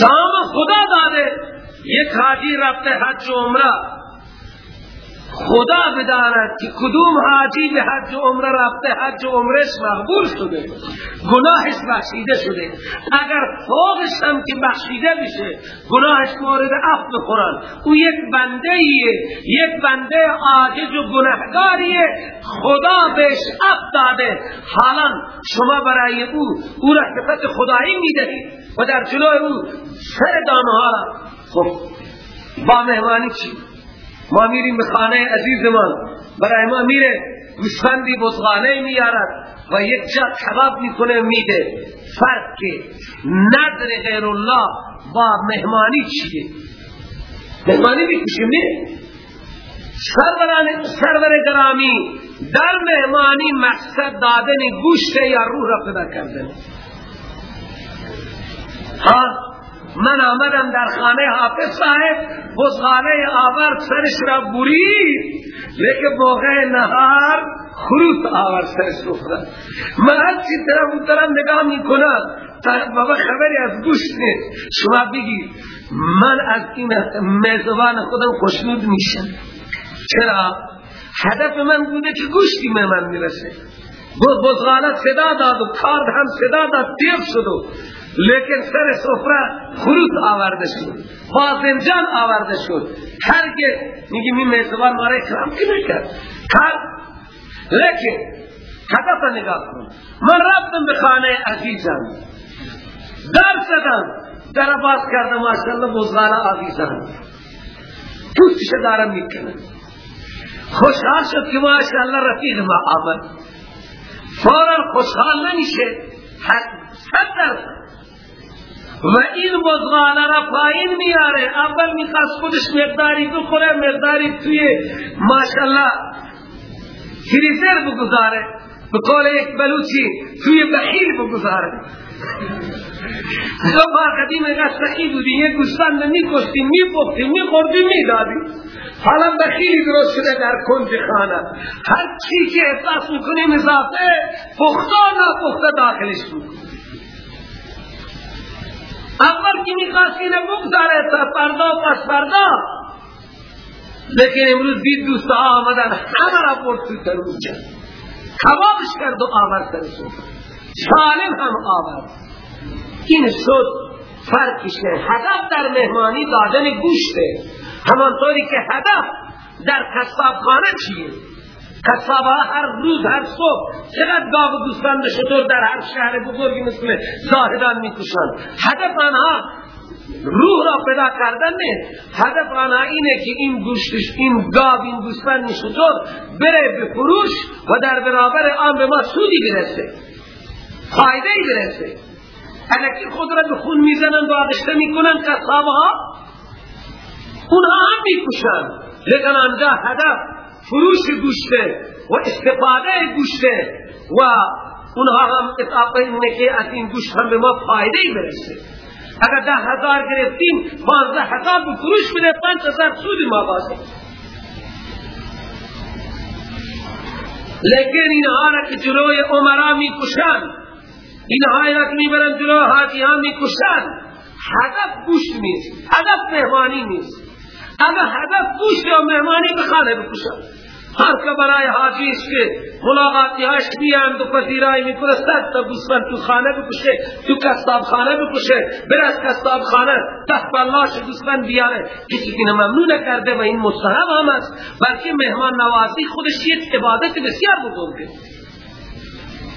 دام خدا داده یک حاجی رفته حج و عمره. خدا بداند که کدوم حاجی به حج و عمره رفته حج و عمرش مقبول شده گناهش بخشیده شده. اگر فوقش هم که بخشیده بشه گناهش مورد اف بخورن او یک بنده ایه یک بنده عاجز و گناهگاریه. خدا بهش اف داده. حالا شما برای او او رحمت خدایی می‌دهید و در جلوی او سر دامها خب با مهمانی چی؟ ما میریم به خانه عزیزمان. برای ما میره. گوسفندی بزغانه میارد و یک جا کباب می‌کنه میده. فرق که نظر غیر الله با مهمانی چیه؟ مهمانی می‌کشیم سروران سرور گرامی در مهمانی مقصد دادن گوشت یا روح را پیدا کردن. ها؟ من آمدم در خانه حافظ صاحب بزخانه آور سرش را برید لیکن موقع نهار خروط آور سرش رو خورد من هر چی طرف اون طرف نگاه می کنم بابا خبری از گوشت نیست. شما بگی من از این میزبان خودم خوشنود میشم. چرا؟ هدف من بوده که گوشتی به من می‌رسه. بزغانه صدا داد و کارد هم صدا داد تیغ شد و لیکن سر سفره خروط آورده شد بازنجان آورده شد هرگز میگی می میزبان ماره اکرام که نکرد کار لیکن هدف نگاه کن من رفتم به خانه عزیزم در زدم در باز کردم ماشاءالله بزرگان عزیزم پوستش دارم می‌کنه خوشحال شد که ماشاءالله رفیق ما آمد فورا خوشحال نمیشه حد درصد و این بزغانه را پایین میاره. اول می‌خواست خودش مقداری بخوره مقداری توی ماشالله فریزر بگذاره. به قول یک بلوچی توی بخیل بگذاره. تو با قدیم غسقی بودی یک گوستان میکشتی میپختی میخوردی می‌دادی. حالا بخیلی درست شده در کنج خانه. هر چی که احساس می‌کنی اضافه پختا نپخته داخلش بود اول که می‌خواست اینه بگذاره تا فردا پس فردا. لیکن امروز دید دوستا آمدن همه را برد تو تنور کرد. کبابش کرد و آورد سر سالم هم آورد. این شد فرقشه هدف در مهمانی دادن گوشته. همانطوری که هدف در کساب خانه چیه؟ کسابا هر روز هر صبح چقدر گاو دوستان شطور در هر شهر بزرگی مثل زاهدان می‌کشند هدف آنها روح را پیدا کردن نه. هدف آنها اینه که این گوشتش این گاو این دوستان شطور بره به فروش و در برابر آن به ما سودی برسه. فایده برسه. الکی خود را به خون می‌زنن و آغشته می‌کنن کسابها اونها هم می‌کشن لیکن آنجا هدف فروش گوشته و استفاده گوشته و اونها هم اطاقه اینه که از این گوشت هم به ما فایده برسه. اگر ده هزار گرفتیم پانزده هزار به فروش بده پنج هزار سود ما باشه. لیکن اینها را که جلوی عمرا می کشن اینها را که می برن جلوی حاجی ها می کشن هدف گوشت نیست هدف مهمانی نیست. اما هدف گوشت و مهمانی به خانه بکشن هر که برای است که ملاقاتی هاش بیان و پذیرایی می‌کنه صد تا گوسفند تو خانه بکشه تو کستاب خانه بکشه بر از کستاب خانه تحت بلاش گوسفند بیاره. کسی که ممنوع کرده و این مستحب هم است بلکه مهمان نوازی خودش یک عبادت بسیار بزرگه.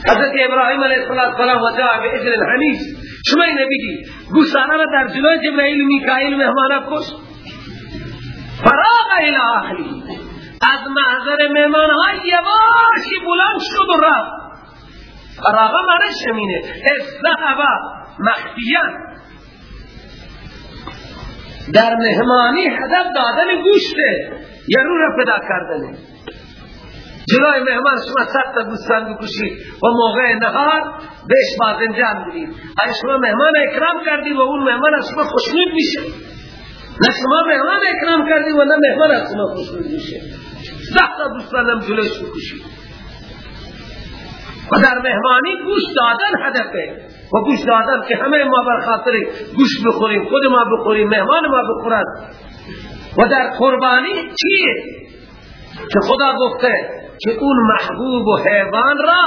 حضرت ابراهیم علیه السلام و جا به اجر الحنیز شما این نبیدی؟ گوسانه را در جلوی جبرائیل میکائیل مهمانه کش فراغ الى اهلی. از محضر مهمان های یواشی بلند شد و رفت. معنی شمینه استحبا مخفیان در مهمانی هدف دادن گوشته. یا رو را پیدا کردنه. جلوی مهمان شما ست تا گوستان بکشید و موقع نهار بهش بازنجان بدید اگه شما مهمان اکرام کردی و اون مهمان از شما خوشنود میشه؟ نه شما مهمان اکرام کردی و نه مهمان از شما خوشنود میشه. ده تا دوستانم جلوش بکشید و در مهمانی گوش دادن هدفه. و گوش دادن که همه ما بر خاطر گوش بخوریم خود ما بخوریم مهمان ما بخورد و در قربانی چیه؟ که خدا گفته که اون محبوب و حیوان را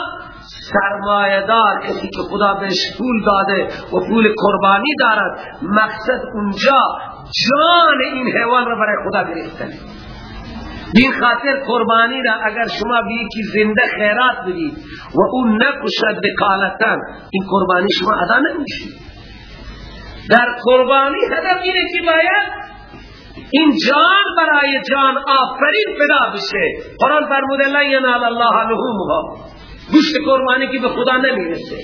سرمایدار کسی که خدا بهش پول داده و پول قربانی دارد مقصد اونجا جان این حیوان را برای خدا گرفتن این خاطر قربانی را اگر شما بی یکی زنده خیرات بدید و اون نکشد بکالتن این قربانی شما ادا نمیشه در قربانی هدف اینه که باید این جان برای جان آفرین فدا بشه. قرآن فرموده لن ینال الله لحومها. گوشت قربانی که به خدا نمی‌رسه.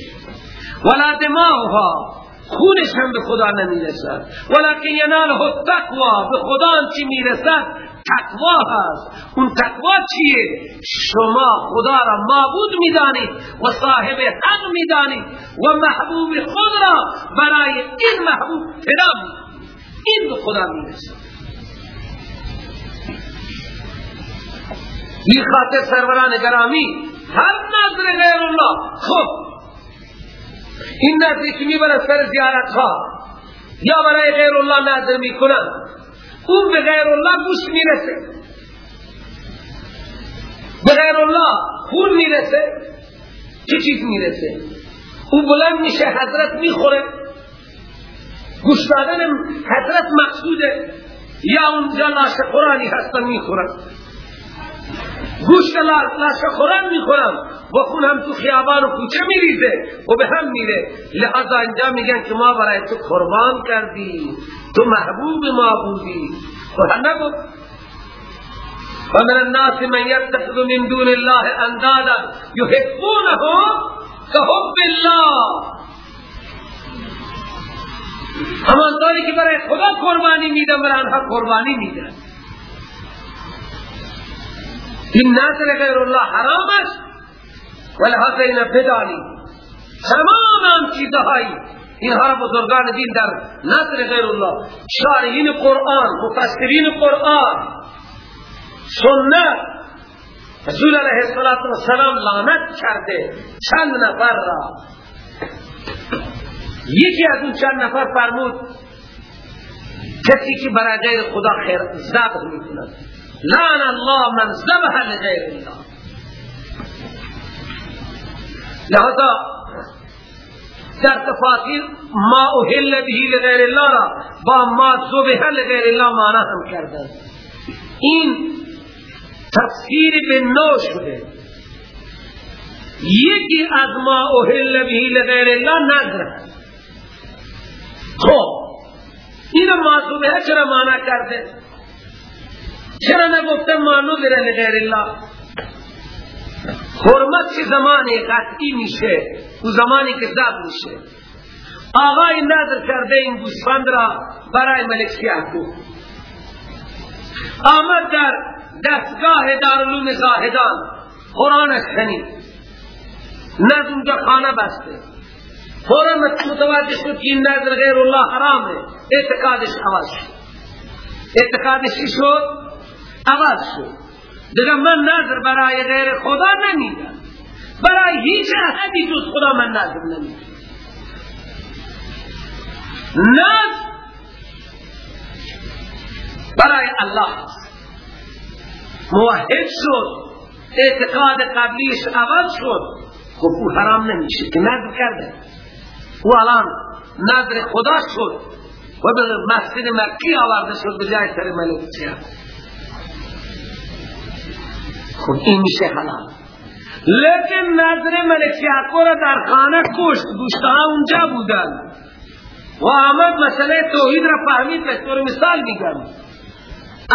ولا دماغها خونش هم به خدا نمی‌رسد. ولکن یناله التقوا به خدا چی می‌رسد؟ تقوا هست. اون تقوا چیه؟ شما خدا را معبود می‌دانید و صاحب حق می‌دانید و محبوب خود را برای این محبوب فدا این به خدا می‌رسد. این خاطر سروران گرامی هر نظر غیر الله خب این نظری که می‌برد سر زیارت ها یا برای غیر الله نظر می‌کنن. اون به غیر الله گوش می‌رسه. به غیر الله خون می‌رسه. چه چیز می‌رسه؟ او بلند میشه حضرت می‌خوره. گوش دادن حضرت مقصوده. یا اونجا لاش قرآنی هستن می‌خورن. گوشت لاشه خورن می‌خورم. و خون هم تو خیابان و کوچه میریزه. و به هم میره. لحظا اینجا میگن که ما برای تو قربان کردی تو محبوب ما بودی. و نگو و من الناس من یتخذ من دون الله اندادا یحبونه كحب الله. همان داری که برای خدا قربانی میدن برای آنها قربانی میدن. این نظر غیر الله حرام است. ولهذا این بدانی تمام آن چیزهایی. اینها را بزرگان دین در نظر غیر الله. شارعین قرآن مفسرین قرآن سنت. رسول علیه السلام لعنت کرده چند نفر را. یکی از اون چند نفر فرمود کسی که برای غیر خدا خیر زبط می‌کند. لعن الله من ذبح لغیر الله. لہذا در تفاصیل ما احل به لغیر الله را با ما ذبح لغیر الله معنی هم کرده این تفسیر به نو شده. یکی از ما احل به لغیر الله نظر خب این ما ذبح چرا معنی کرده؟ چرا نگفته مانو بره لغیر الله؟ حرمت چه زمانی قطعی میشه؟ او زمانی که زب میشه. آقای نظر کرده این گوسفند را برای ملک سیاکو آمد در دستگاه دارالوم زاهدان. قرآن خنی نظر اونجا خانه بسته. فورا متوجه شد که این نظر غیر الله حرامه. اعتقادش عوض شد. اعتقادش شد؟ عوض شد. دیگه من نظر برای غیر خدا نمیدم. برای هیچ احدی جز خدا من نظر نمیدم. نظر برای الله موحد شد. اعتقاد قبلیش عوض شد. خب او حرام نمیشه که نظر کرده. او الان نظر خدا شد. و به مسجد مکی آورده شد به جای سر ملک خب این میشه حلال لیکن نظر ملک را در خانه کشت گوشتها اونجا بودن. و آمد مسئله توحید را فهمید به طور مثال میگم.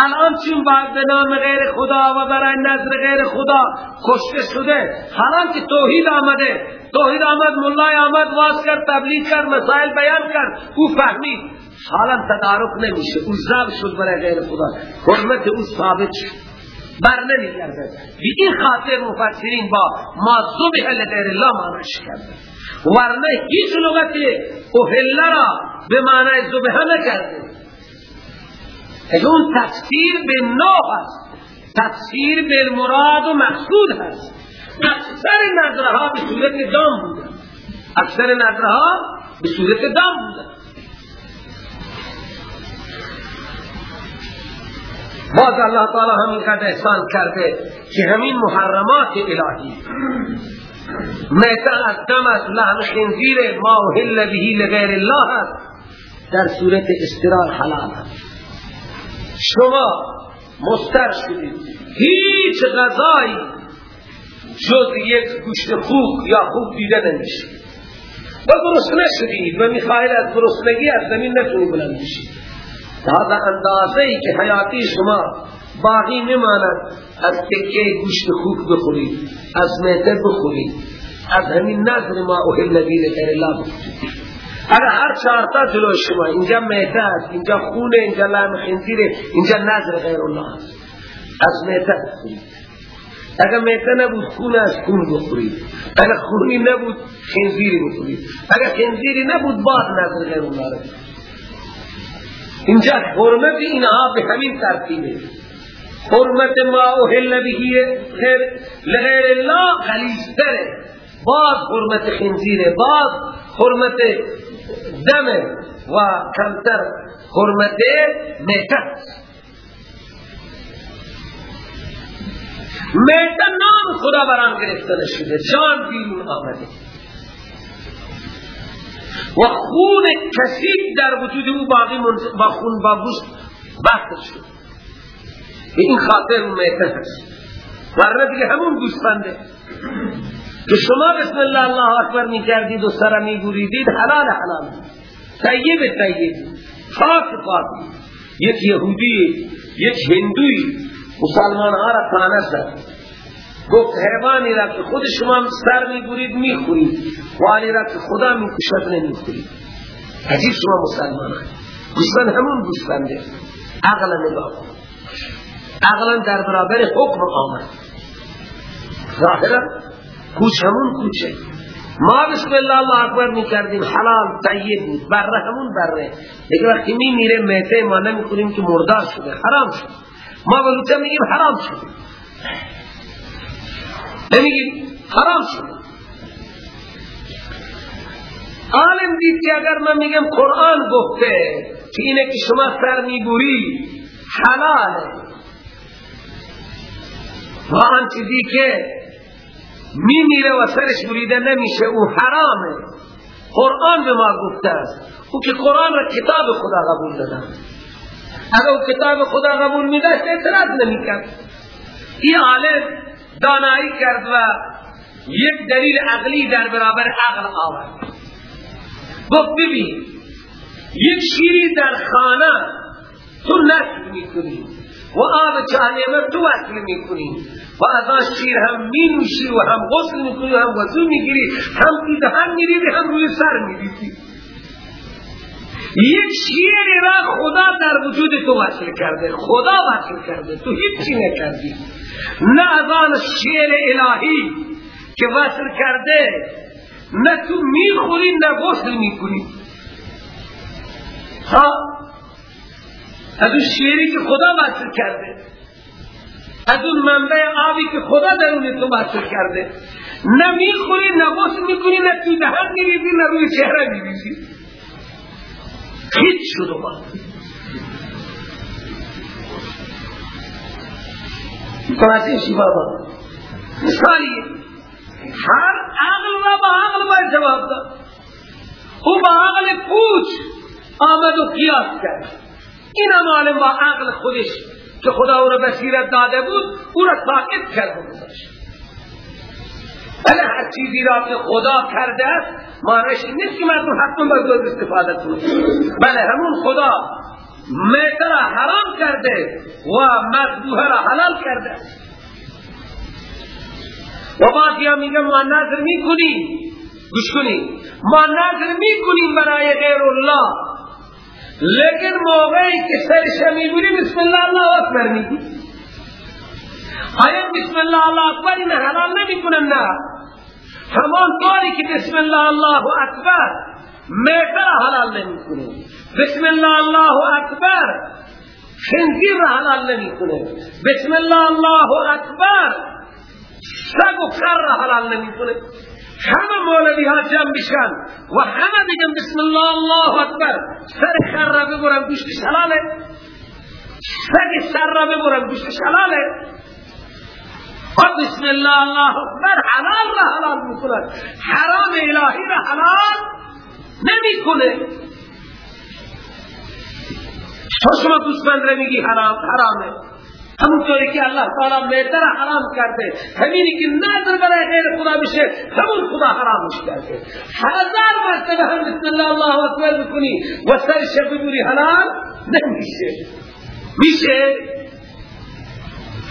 الان چون باید به نام غیر خدا و برای نظر غیر خدا کشته شده حالا که توحید آمده توحید آمد ملای آمد واز کرد تبلیغ کرد مسائل بیان کرد او فهمید. حالا تدارک نمیشه او زب شد برای غیر خدا. حرمت او ثابت شد. بر نمی گردد بی این خاطر مفسرین با ما زبه لغیر الله معنیش کرده ورنه هیچ لغت احل را به معنی زبه نکرده. اون تفسیر به نوع هست تفسیر به مراد و مقصود هست اکثر نظرها به صورت دام بودن اکثر نظرها به صورت دام بودن باز الله تعالی همین قدر احسان کرده که همین محرمات الهی. میتن از دم از لحم خنزیر ما بهی لغیر الله در صورت استرار حلال هست شما مستر شدید. هیچ غذایی جز یک گوشت خوب یا خوب دیده نمیشه. و گرسنه شدید و می‌خواهید از گرسنگی از زمین نتونی بلند بشید. لذا اندازه ای که حیاتی شما باقی نماند. از تکه گوشت خوک بخورید از میته بخورید از همین نظر ما اوهل نبیل غیر الله بخورید اگر هر چهارتا جلو شما اینجا میته است اینجا خونه اینجا لحم خنزیره اینجا نظر غیر الله است. از میته بخورید. اگر میته نبود خون از خون بخورید. اگر خونی نبود خنزیری بخورید. اگر خنزیری نبود باز نظر غیر الله اینجا حرمت اینها به همین ترتیبه. حرمت ما اوهل بهیه لغیر الله غلیظتره باز حرمت خنزیره باز حرمت دمه و کمتر حرمت میتت. میتت نام خدا بران گرفته نشده جان بیرون آمده. و خون کثیف در وجود او باقی با خون با گوشت بحث شد. این خاطر میته هست. ورنه دیگه همون گوشتنده که شما بسم الله الله اکبر می کردید و سر می بریدید حلال حلال. طیب طیب. پاک پاک یک یهودی یک هندوی. مسلمان ها را تانه گفت حیوانی را که خود شما سر می برید می خورید والی را که خدا می کشد نمی خورید عجیب شما مسلمان ها گوشتن همون گوشتنده عقل نگاه کن. عقلا در برابر حکم آمد. ظاهرا کوچ همون کوچه. ما بسم الله الله اکبر می کردیم حلال طیب بود. بره همون بره. دیگه وقتی می میره میته ما نمی کنیم که مردار شده. حرام شده. ما بلوچه میگیم حرام شده. نمیگیم حرام شده عالم دید که اگر من میگم قرآن گفته که اینه که شما سر میبوری حلاله و آن چیزی که می میره و سرش بریده نمیشه او حرامه. قرآن به ما گفته است. او که قرآن را کتاب خدا قبول دادن اگر او کتاب خدا قبول می داشت اعتراض نمی کرد این عالم دانایی کرد و یک دلیل عقلی در برابر عقل آورد. گفت ببین یک شیری در خانه تو نسل می کنی و آب چانیمه تو وصل می کنی و از آن شیر هم می نوشی و هم غسل می کنی و هم وضو می گیری هم پیده هم می ریدی هم روی سر می ریدی یک شیر را خدا در وجود تو وصل کرده خدا وصل کرده تو هیچی نکردی. نه از آن شیر الهی که وصل کرده نه تو می‌خوری نه غسل می‌کنی ها؟ از اون شیری که خدا وصل کرده. از اون منبع آبی که خدا درون تو وصل کرده. نه می‌خوری نه غسل می‌کنی نه تو دهن میریزی نه روی چهره میریزی هیچ شد و توجه شی بابا مثالی هر عقل و با عقل باید جواب داد. او با عقل پوچ آمد و قیاس کرد. این هم عالم با عقل خودش که خدا او را بصیرت داده بود او را ساکت کرد گذاشت. بله هر چیزی را که خدا کرده است معنیش نیست که مردم حتما باید استفاده کنه بله همون خدا میتر حرام کرده و مذبوح را حلال کرده. و بعضی ها میگن ما نظر می‌کنیم گوش کنیم. ما نظر می‌کنیم برای غیر الله. لیکن موقعی که سرش میبوری بسم الله الله اکبر میگی. آیا بسم الله الله اکبر این حلال نمی‌کنن؟ نه. همان طوری که بسم الله الله اکبر میتر حلال نمی‌کنه. بسم الله الله اکبر. خنزیر حلال نمی‌کنه. بسم الله الله اکبر. سگ و خر حلال نمی‌کنه. همه مولوی ها جمع بشن و همه بگن بسم الله الله اکبر. سر خر را ببرن گوشتش حلاله. سگ سر را ببرن گوشتش حلاله. و بسم الله الله اکبر. حلال را حلال می‌کنن. حرام الهی را حلال. نمی‌کنه. تو شما دوستمند را میگی حرام؟ حرامه. همونطوری که الله تعالی بهتر حرام کرده. همینی که نظر برای غیر خدا بشه همون خدا حرامش کرده. هزار مرتبه هم بسم الله الله اکبر بکنی و سر شب بوری حلال نمیشه. میشه؟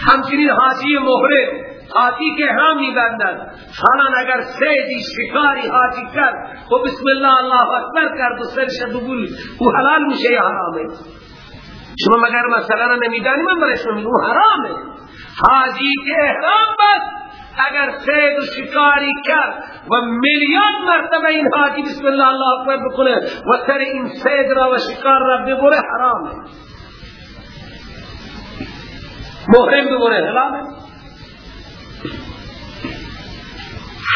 همچنین حاجی محرم حاجی که هم میبندن حالا اگر سیدی شکاری حاجی کرد و بسم الله الله اکبر کرد و سر شب بوری او حلال میشه یا حرامه؟ شما مگر مثلا نمیدانی من برای شما میگم حرامه. حاجی که احرام بس. اگر سید و شکاری کرد و میلیون مرتبه این حاجی بسم الله الله اکبر بکنه و سر این سید را و شکار را ببره حرامه. محرم ببره حرامه.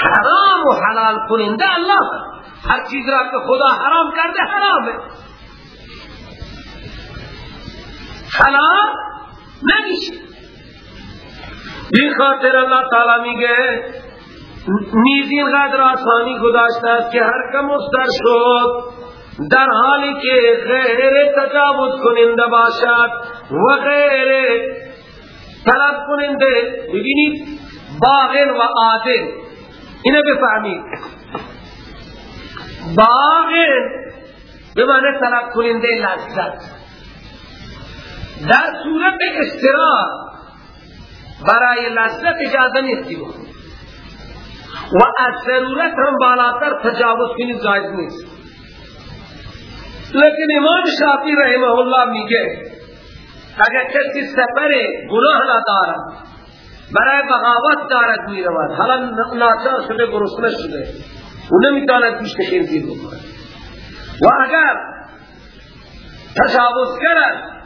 حرام و حلال کننده الله هر چیز را که خدا حرام کرده حرامه. حلال نمیشه. این خاطر اللہ تعالی میگه نیز اینقدر آسانی گذاشته است که هر که مستر شد در حالی که غیر تجاوز کننده باشد و غیر طلب کننده ببینید باغن و عادل. اینه بفهمید باغن به معنی طلب کننده لذت. در صورت استرار برای لذت اجازه نیستی و از ضرورت هم بالاتر تجاوز کنی زائد نیست. لیکن امام شافی رحمه الله میگه اگر کسی سفر گناه را دارد برای بغاوت دارد می رود حالا ناچار شده گرسنه شده. او نمی‌تواند گوشت خنزیر بخورد و اگر تجاوز کرد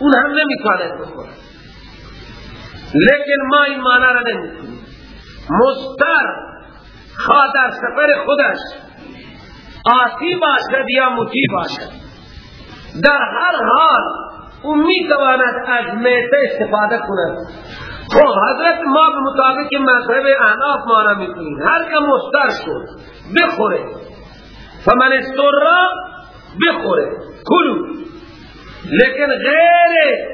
اون هم نمی‌تواند بکنه لیکن ما این معنی را نمی‌کنیم مستر خواه در سفر خودش آتی باشد یا مطی باشد. در هر حال اون می‌تواند از میته استفاده کند. خب حضرت ما به مطابق مذهب احناف معنی می‌کنیم هر که مستر شد بخوره. فمن استر را بخوره. کلو. لیکن غیر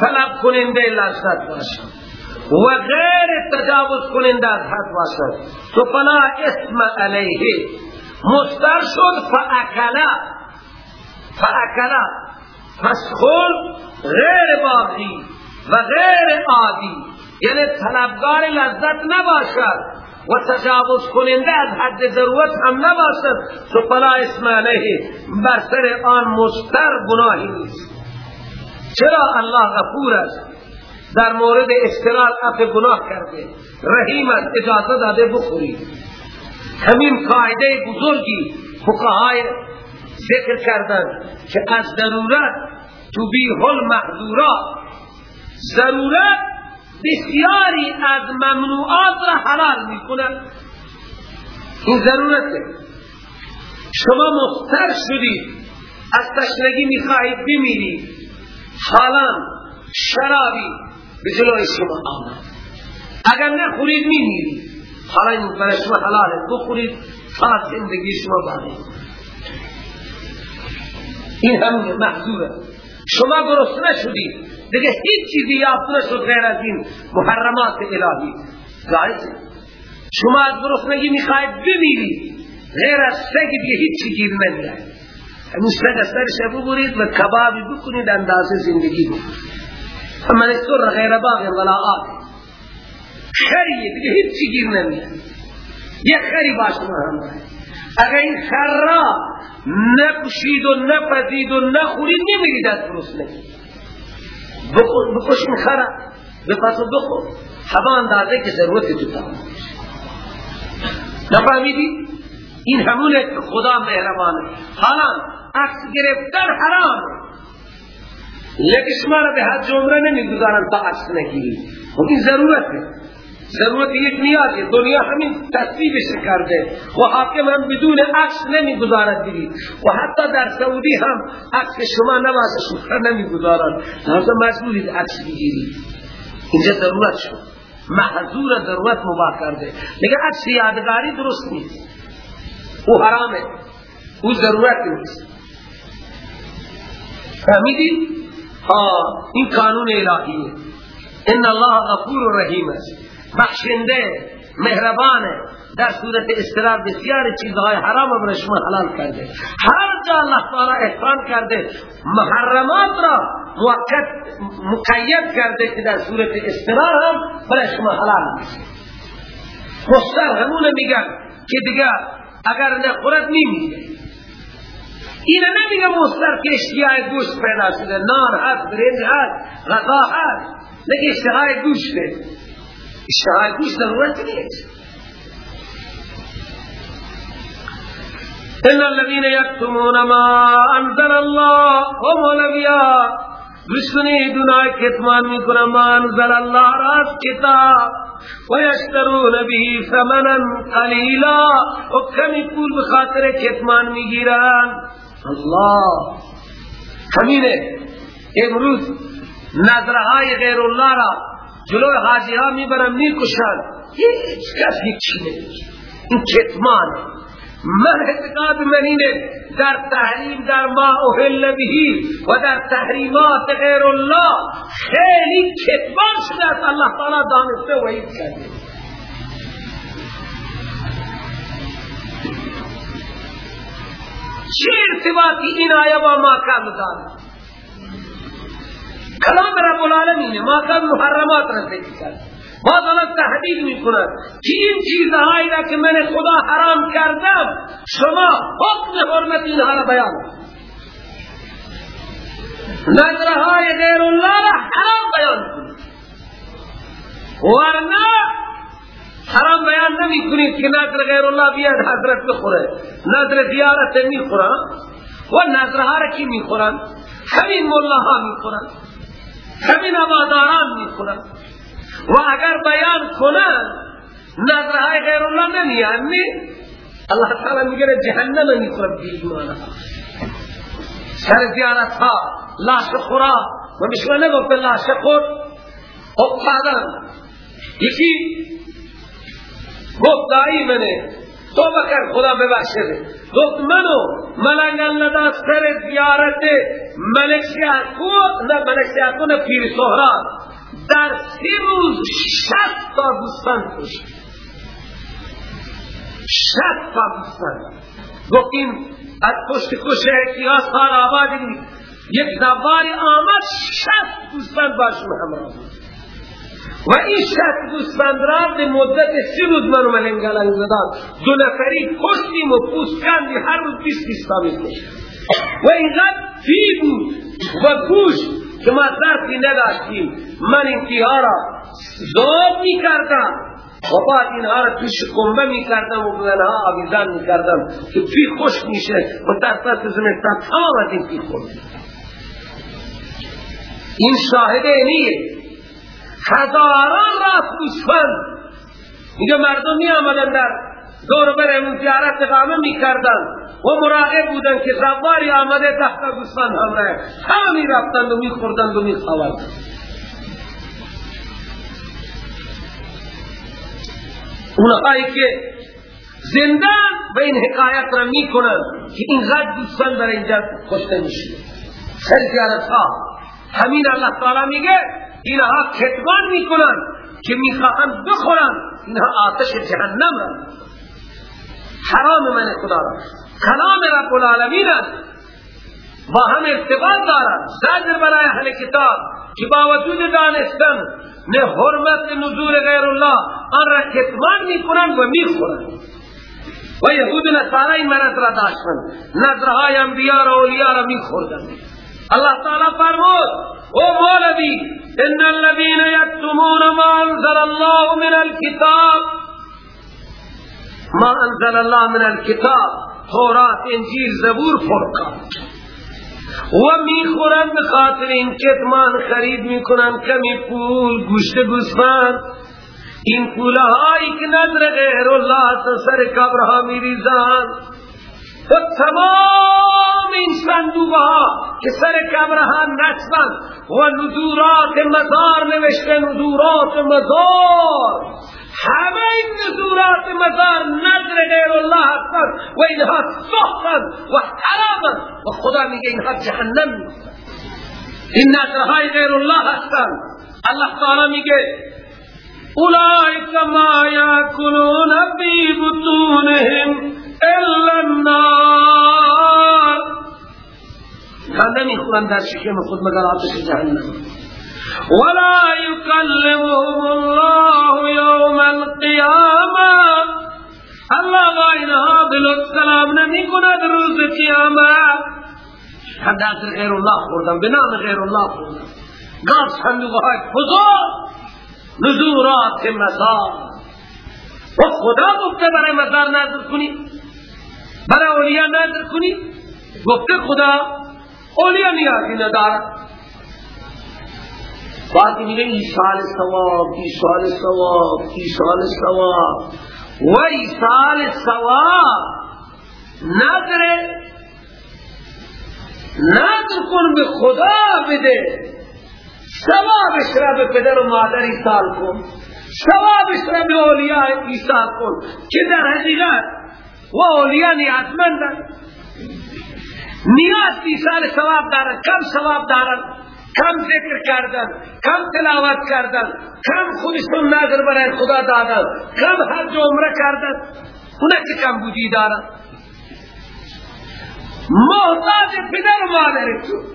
طلب کننده لذت باشد و غیر تجاوز کننده از حد باشد. تو فلا اسم علیه. مستر شد فاکلا فاکلا پس خود غیر باقی و غیر عادی. یعنی طلبگار لذت نباشد و تجاوز کننده از حد ضرورت هم نباشد. تو فلا اسم علیه بر سر آن مستر گناهی نیست. چرا الله غفور است؟ در مورد استرال اف گناه کرده. رحیم است اجازه داده بخوری. همین قاعده بزرگی فقهای ذکر کردن که از ضرورت تبیح المحظورات ضرورت بسیاری از ممنوعات را حلال می این ضرورته. شما مفتر شدید. از تشنگی می‌خواهید بمیرید حالا شرابی به جلوی شما آمد. اگر نخورید میمیرید حالا این برای شما حلاله. بخورید تا زندگی شما باقی این همون محضوره. شما گرسنه شدید دیگه هیچ چیزی یافت نشد غیر از این محرمات الهی. جایز شما از گرسنگی می‌خواید بمیرید غیر از سگ دیگه هیچ چیزی نمیاد مستد سرش ببرید و کبابی بکنید اندازه زندگی بکنید اما نستر غیر باغ ولا آب. خریه دیگه هیچ چی گیر نمیاد یک خری باش ما اگر این خر را نکشید و نپزید و نخورید نمیرید از گرسنگی بکش خر بپس و بخور هوا اندازه که ضرورت تو تمام نفهمیدی؟ این همونه که خدا مهربانه. حالا عکس گرفتن حرام. لیکن شما را به حد جمره نمی‌گذارن تا عکس نگیری. و این ضرورت ضرورت یک نیازی دنیا همین تصویبش کرده. و حاکم هم بدون عکس نمی گذارد دیگه. و حتی در سعودی هم عکس شما نباشه شما نمی گذارد لازم مجبورید عکس بگیرید اینجا ضرورت شد. محضور ضرورت مباح کرده. لیکن عکس یادگاری درست نیست. او حرامه. او ضرورت نیست. فهمیدی؟ این قانون الهیه. ان الله غفور رحیم است. بخشنده مهربانه. در صورت استرار بسیار چیزهای حرام برای شما حلال کرده. هر جا الله تعالی احسان کرده محرمات را موقت مقید کرده که در صورت استرار هم برای حلال میشه مستر همونه میگن که دیگر اگر نخورد میمیره اینه نمیگه مستر که اشتیاع گوشت پیدا شده نان هست برنج هست غذا هست. نگه گوشته. اشتهای گوشت ضرورت نیست. ان الذين يكتمون ما انزل الله هم الاولياء بسنید اونای کتمان می‌کنن ما انزل الله راست کتاب. و یشترون به ثمنا قلیلا. و کمی پول بخاطر کتمان می‌گیرن. الله. همینه. امروز نظرهای غیر الله را جلو حاجی ها می‌برن می‌کشن. هیچ کس هیچی نمیشه این کتمان. من اعتقاد من اینه در تحریم در ما احل بهی و در تحریمات غیر الله خیلی کتمان شده است. الله تعالی دانسته و وحید کرده. چه ارتباطی این آیه با ما کم دارد؟ کلام رب العالمین ما کم محرمات ذکر کرد باز الله تحدید می کند که این چیزهایی را که من خدا حرام کردم شما حکم حرمت اینها را بیان نظرهای غیر الله را حرام بیان کنید ورنه حرام بیان نمی کنید که نظر غیر الله بیاد حضرت بخوره. نظر زیارت می خورن و نظرها را کی می خورن همین ملاها می خورن همین آباداران می خورن و اگر بیان کنن نظرهای غیر الله نمیانی الله تعالی میگه جهنم می‌خورد بی ایمان. سر زیارت ها لاش خورا. و میشونه نگفت لاش خور. افتادن یکی گفت دایی منه تو بکر خدا ببخشه گفت منو ملنگل ندا سر زیارت ملک شیعکو نه ملک شیعکو نه پیر سهران در سی روز شست تا گوسفند کشت. شست تا گوسفند گفت این از پشت کشه احتیاط سال آباد یک زباری آمد شست گوسفند باشون همراه و این شست گوسفند را به مدت سی روز منو ملنگلنگ زدن. دو نفری کشتیم و پوست کندی هر روز بیست بیستا می و اینقدر فی بود و گوشت که ما ظرفی نداشتیم. من انتها را زوب می کردم و بعد اینها را توش کنبه می کردم و بلنها آویزان می کردم که پی خوش میشه و در زمین تا تمام از این پی خورد این شاهده نیه هزاران راست گوشفند اینجا مردم می آمدن در دور برمون زیارت اقامه می کردن و مراقب بودن که زواری آمده تحت گوسفند همراه همه می رفتند و می خوردند و می خواردند اونهایی که زندان به این حکایت را می کنند که این غد گوسفند در اینجا کشته میشه. سر زیارت ها همین الله تعالی میگه اینها کتمان می کنند که می خواهند بخورند. اینها آتش جهنم را حرام من خدا را. کلام رب العالمین است. با هم ارتباط دارد زجر برای اهل کتاب که با وجود دانستن نه حرمت نزول غیر الله آن را کتمان می کنند و می خورند و یهود نصارا این مرض را داشتند نظرهای انبیاء و اولیاء را می خوردند الله تعالی فرمود او مولوی ان الذين يكتمون ما انزل الله من الكتاب ما انزل الله من الكتاب تورات انجیل زبور فرقان. و می‌خورن به خاطر این کتمان خرید می‌کنن کمی پول گوشت گوسفند. این کوله هایی که نظر غیر الله سر قبرها میریزن. و تمام این صندوق ها که سر قبرها نصبن و نزورات مزار نوشته نزورات مزار. همه این نزورات مزار نظر غیر الله هستن و اینها سخن و حرامن و خدا میگه اینها جهنم. نیستن این نظرهای غیر الله هستن الله تعالی میگه اولئک ما یاکلون فی بطونهم الا النار. کانه می‌خورن در شکم خود مگر آتش جهنم. ولا يكلمهم الله يوم القيامة الله با اینها بلد سلام نمی کند روز قیامت. حد غیر الله خوردن به نام غیر الله خوردن گاز صندوق های بزرگ نزورات مزار و خدا گفته برای مزار نظر کنی. برای اولیاء نظر کنی؟ گفته خدا اولیاء نیازی ندارد باقی میگه ایسال سواب ایسال سواب ایسال سواب و ایسال سواب نظر نظر کن به خدا بده. ثوابش را به پدر و مادر ایسال کن. ثوابش را به اولیاء ایسال کن. که در حقیقت و اولیاء نیازمندن نیاز ایسال ثواب دارن کم ثواب دارن کم ذکر کردن کم تلاوت کردن کم خودشون نظر برای خدا دادن کم حج و عمره کردن. اونا که کم بودی دارن؟ محتاج پدر و مادر تو.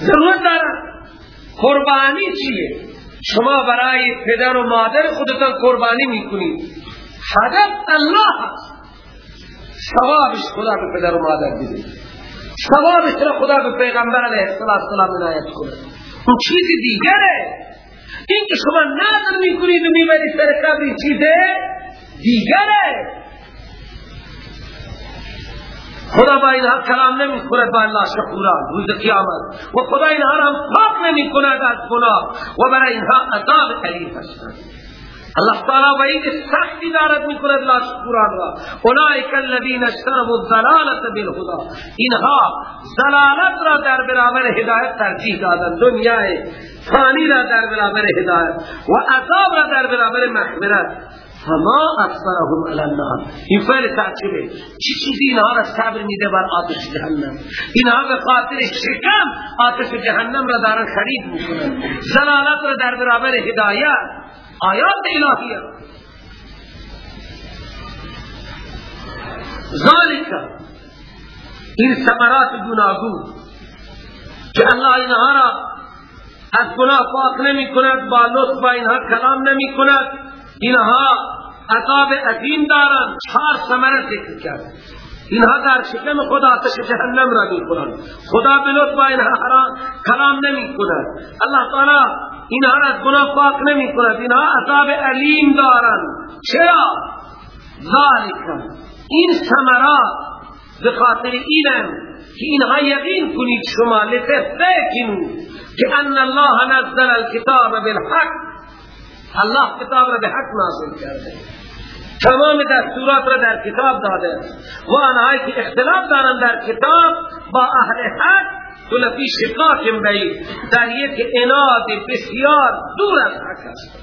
ضرورت دارن. قربانی چیه؟ شما برای پدر و مادر خودتان قربانی می‌کنید. هدف الله هست ثوابش خدا به پدر و مادر بده. ثوابش را خدا به پیغمبر علیه السلام عنایت کنه. اون چیز دیگره. این که شما نظر می‌کنید و می‌برید سر قبری چیزه دیگره. خدا با اینها کلام نمی کند با الله شکورا روز قیامت. و خدا اینها را پاک نمی کند از گناه. و برای اینها عذاب علیم هستند. الله تعالی و این سختی دارد می کند لا شکوران را. اولئک الذین اشتروا الضلالة بالهدى. اینها ضلالت را در برابر هدایت ترجیح دادند. دنیای فانی را در برابر هدایت. و عذاب را در برابر مغفرت. فما اکثرهم علی النار این فعل تعجبه. چی چیزی اینها را صبر میده بر آتش جهنم؟ اینها به خاطر شکم. آتش جهنم را دارن خرید می‌کنن. زلالت را در برابر هدایت. آیات الهیه ذالک. این ثمرات گناهگون که الله اینها را از گناه پاک نمی کند با لطف با اینها کلام نمی کند اینها عذاب عظیم دارن. چهار ثمره ذکر کرد. اینها در شکم خدا آتش جهنم را می کنند خدا بلوت با اینها حرام کلام نمی کند الله تعالی اینها را از گناه پاک نمی کند اینها عذاب علیم دارند چرا؟ ذالک این ثمرات به خاطر اینم که اینها یقین کنید شما. لتفکروا که ان الله نزل الكتاب بالحق. الله کتاب را به حق نازل کرده. تمام دستورات را در کتاب داده. و آنهایی که اختلاف دارن در کتاب با اهل حق تو لفی شقاق بید در یک اناد بسیار دور از حق است.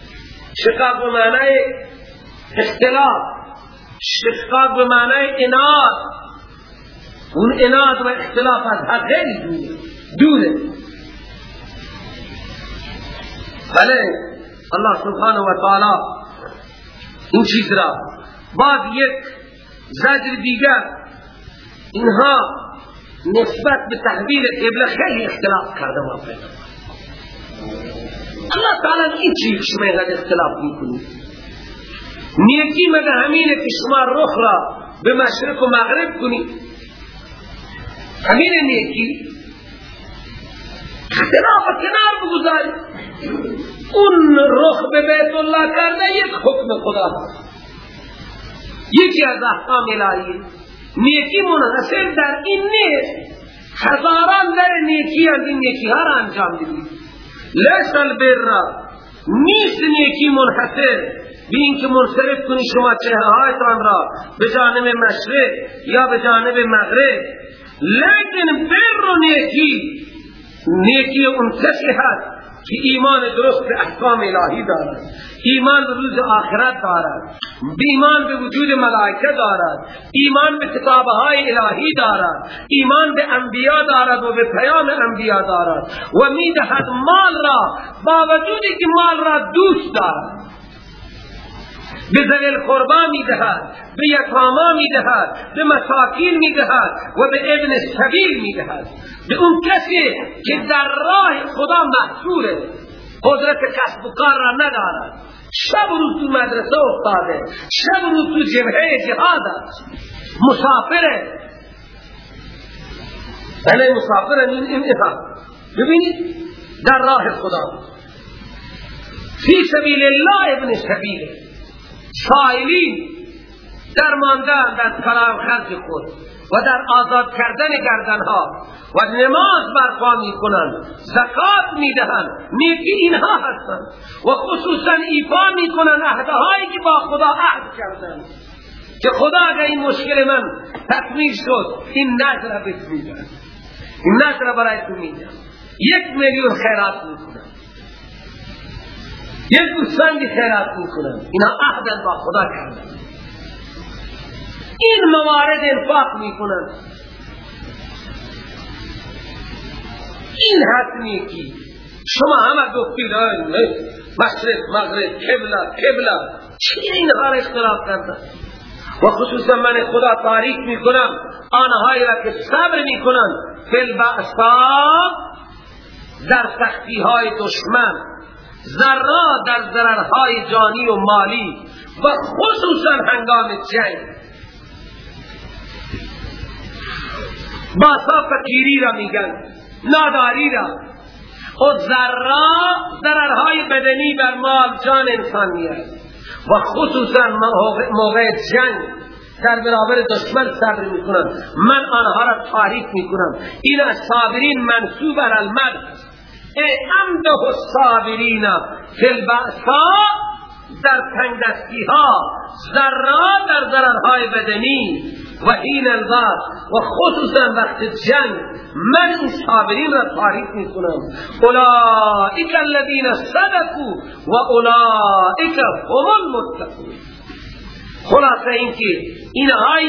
شقاق به معنی اختلاف. شقاق به معنی اناد اون اناد و اختلاف از حق خیلی دوره. دوره. بله. الله سبحانه و تعالی این چیز را بعد یک زجر دیگر اینها نسبت به تحویل قبله خیلی اختلاف کرده ما الله تعالی این چیز شما اینقدر اختلاف می‌کنید نیکی مگه همینه که شما رخ را به مشرق و مغرب کنید همین نیکی اختلاف کنار بگذارید اون رخ به بیت الله کرده یک حکم خدا. یکی از احکام الهی نیکی منحصر در این نیست. هزاران در نیکی از این نیکی ها را انجام دیدید لیس البر. نیست نیکی منحصر به اینکه منصرف کنی شما چهرهایتان را به جانب مشرق یا به جانب مغرب. لیکن بر و نیکی نیکی اون کسی هست که ایمان درست به احکام الهی دارد. ایمان به روز آخرت دارد. ایمان به وجود ملائکه دارد. ایمان به کتابهای الهی دارد. ایمان به انبیا دارد و به پیام انبیا دارد. و می‌دهد مال را با وجودی که مال را دوست دارد. به زویل قربا می‌دهد به یتاما می‌دهد به مساکین می‌دهد و به ابن سبیل می‌دهد. به اون کسی که در راه خدا محصوله. قدرت کسب و کار را ندارد. شب روز تو مدرسه افتاده شب روز تو جبهه جهاد است. مسافره. بله مسافره. این این ببینید در راه خدا. فی سبیل الله ابن سبیل. سائلین در ماندن در کلام خرج خود و در آزاد کردن گردنها و نماز برپا می کنند زکات می دهند نیکی اینها هستند و خصوصا ایفا می کنند عهدهایی که با خدا عهد کردند که خدا اگر این مشکل من تکمیل شد این نظر بهت میدن این نظر را برای تو میدن یک میلیون خیرات می‌کنن یک گوسفندی خیرات می‌کنن اینا عهدن با خدا کردن. این موارد انفاق می‌کنن. این حد نیکی شما همه گفتید مشرق مغرب قبله قبله چی اینها را اختلاف کردن؟ و خصوصا من خدا تاریخ می‌کنم آنهایی را که صبر می‌کنن فی البعصا در سختی های دشمن. ذرا در ضررهای جانی و مالی و خصوصا هنگام جنگ. باسا فکیری را میگن ناداری را. و ذرا ضررهای بدنی بر مال جان انسان میاد و خصوصا موقع جنگ در برابر دشمن صبر می‌کنن. من آنها را تاریخ می‌کنم. این صابرین منصوب بر امده الصابرین فی البعثا در تنگدستی ها ذرا در ضررهای بدنی و این الباس و خصوصا وقت جنگ من این صابرین را تعریف می کنم اولئک الذین صدقوا و اولئک هم المتقون. خلاصه این که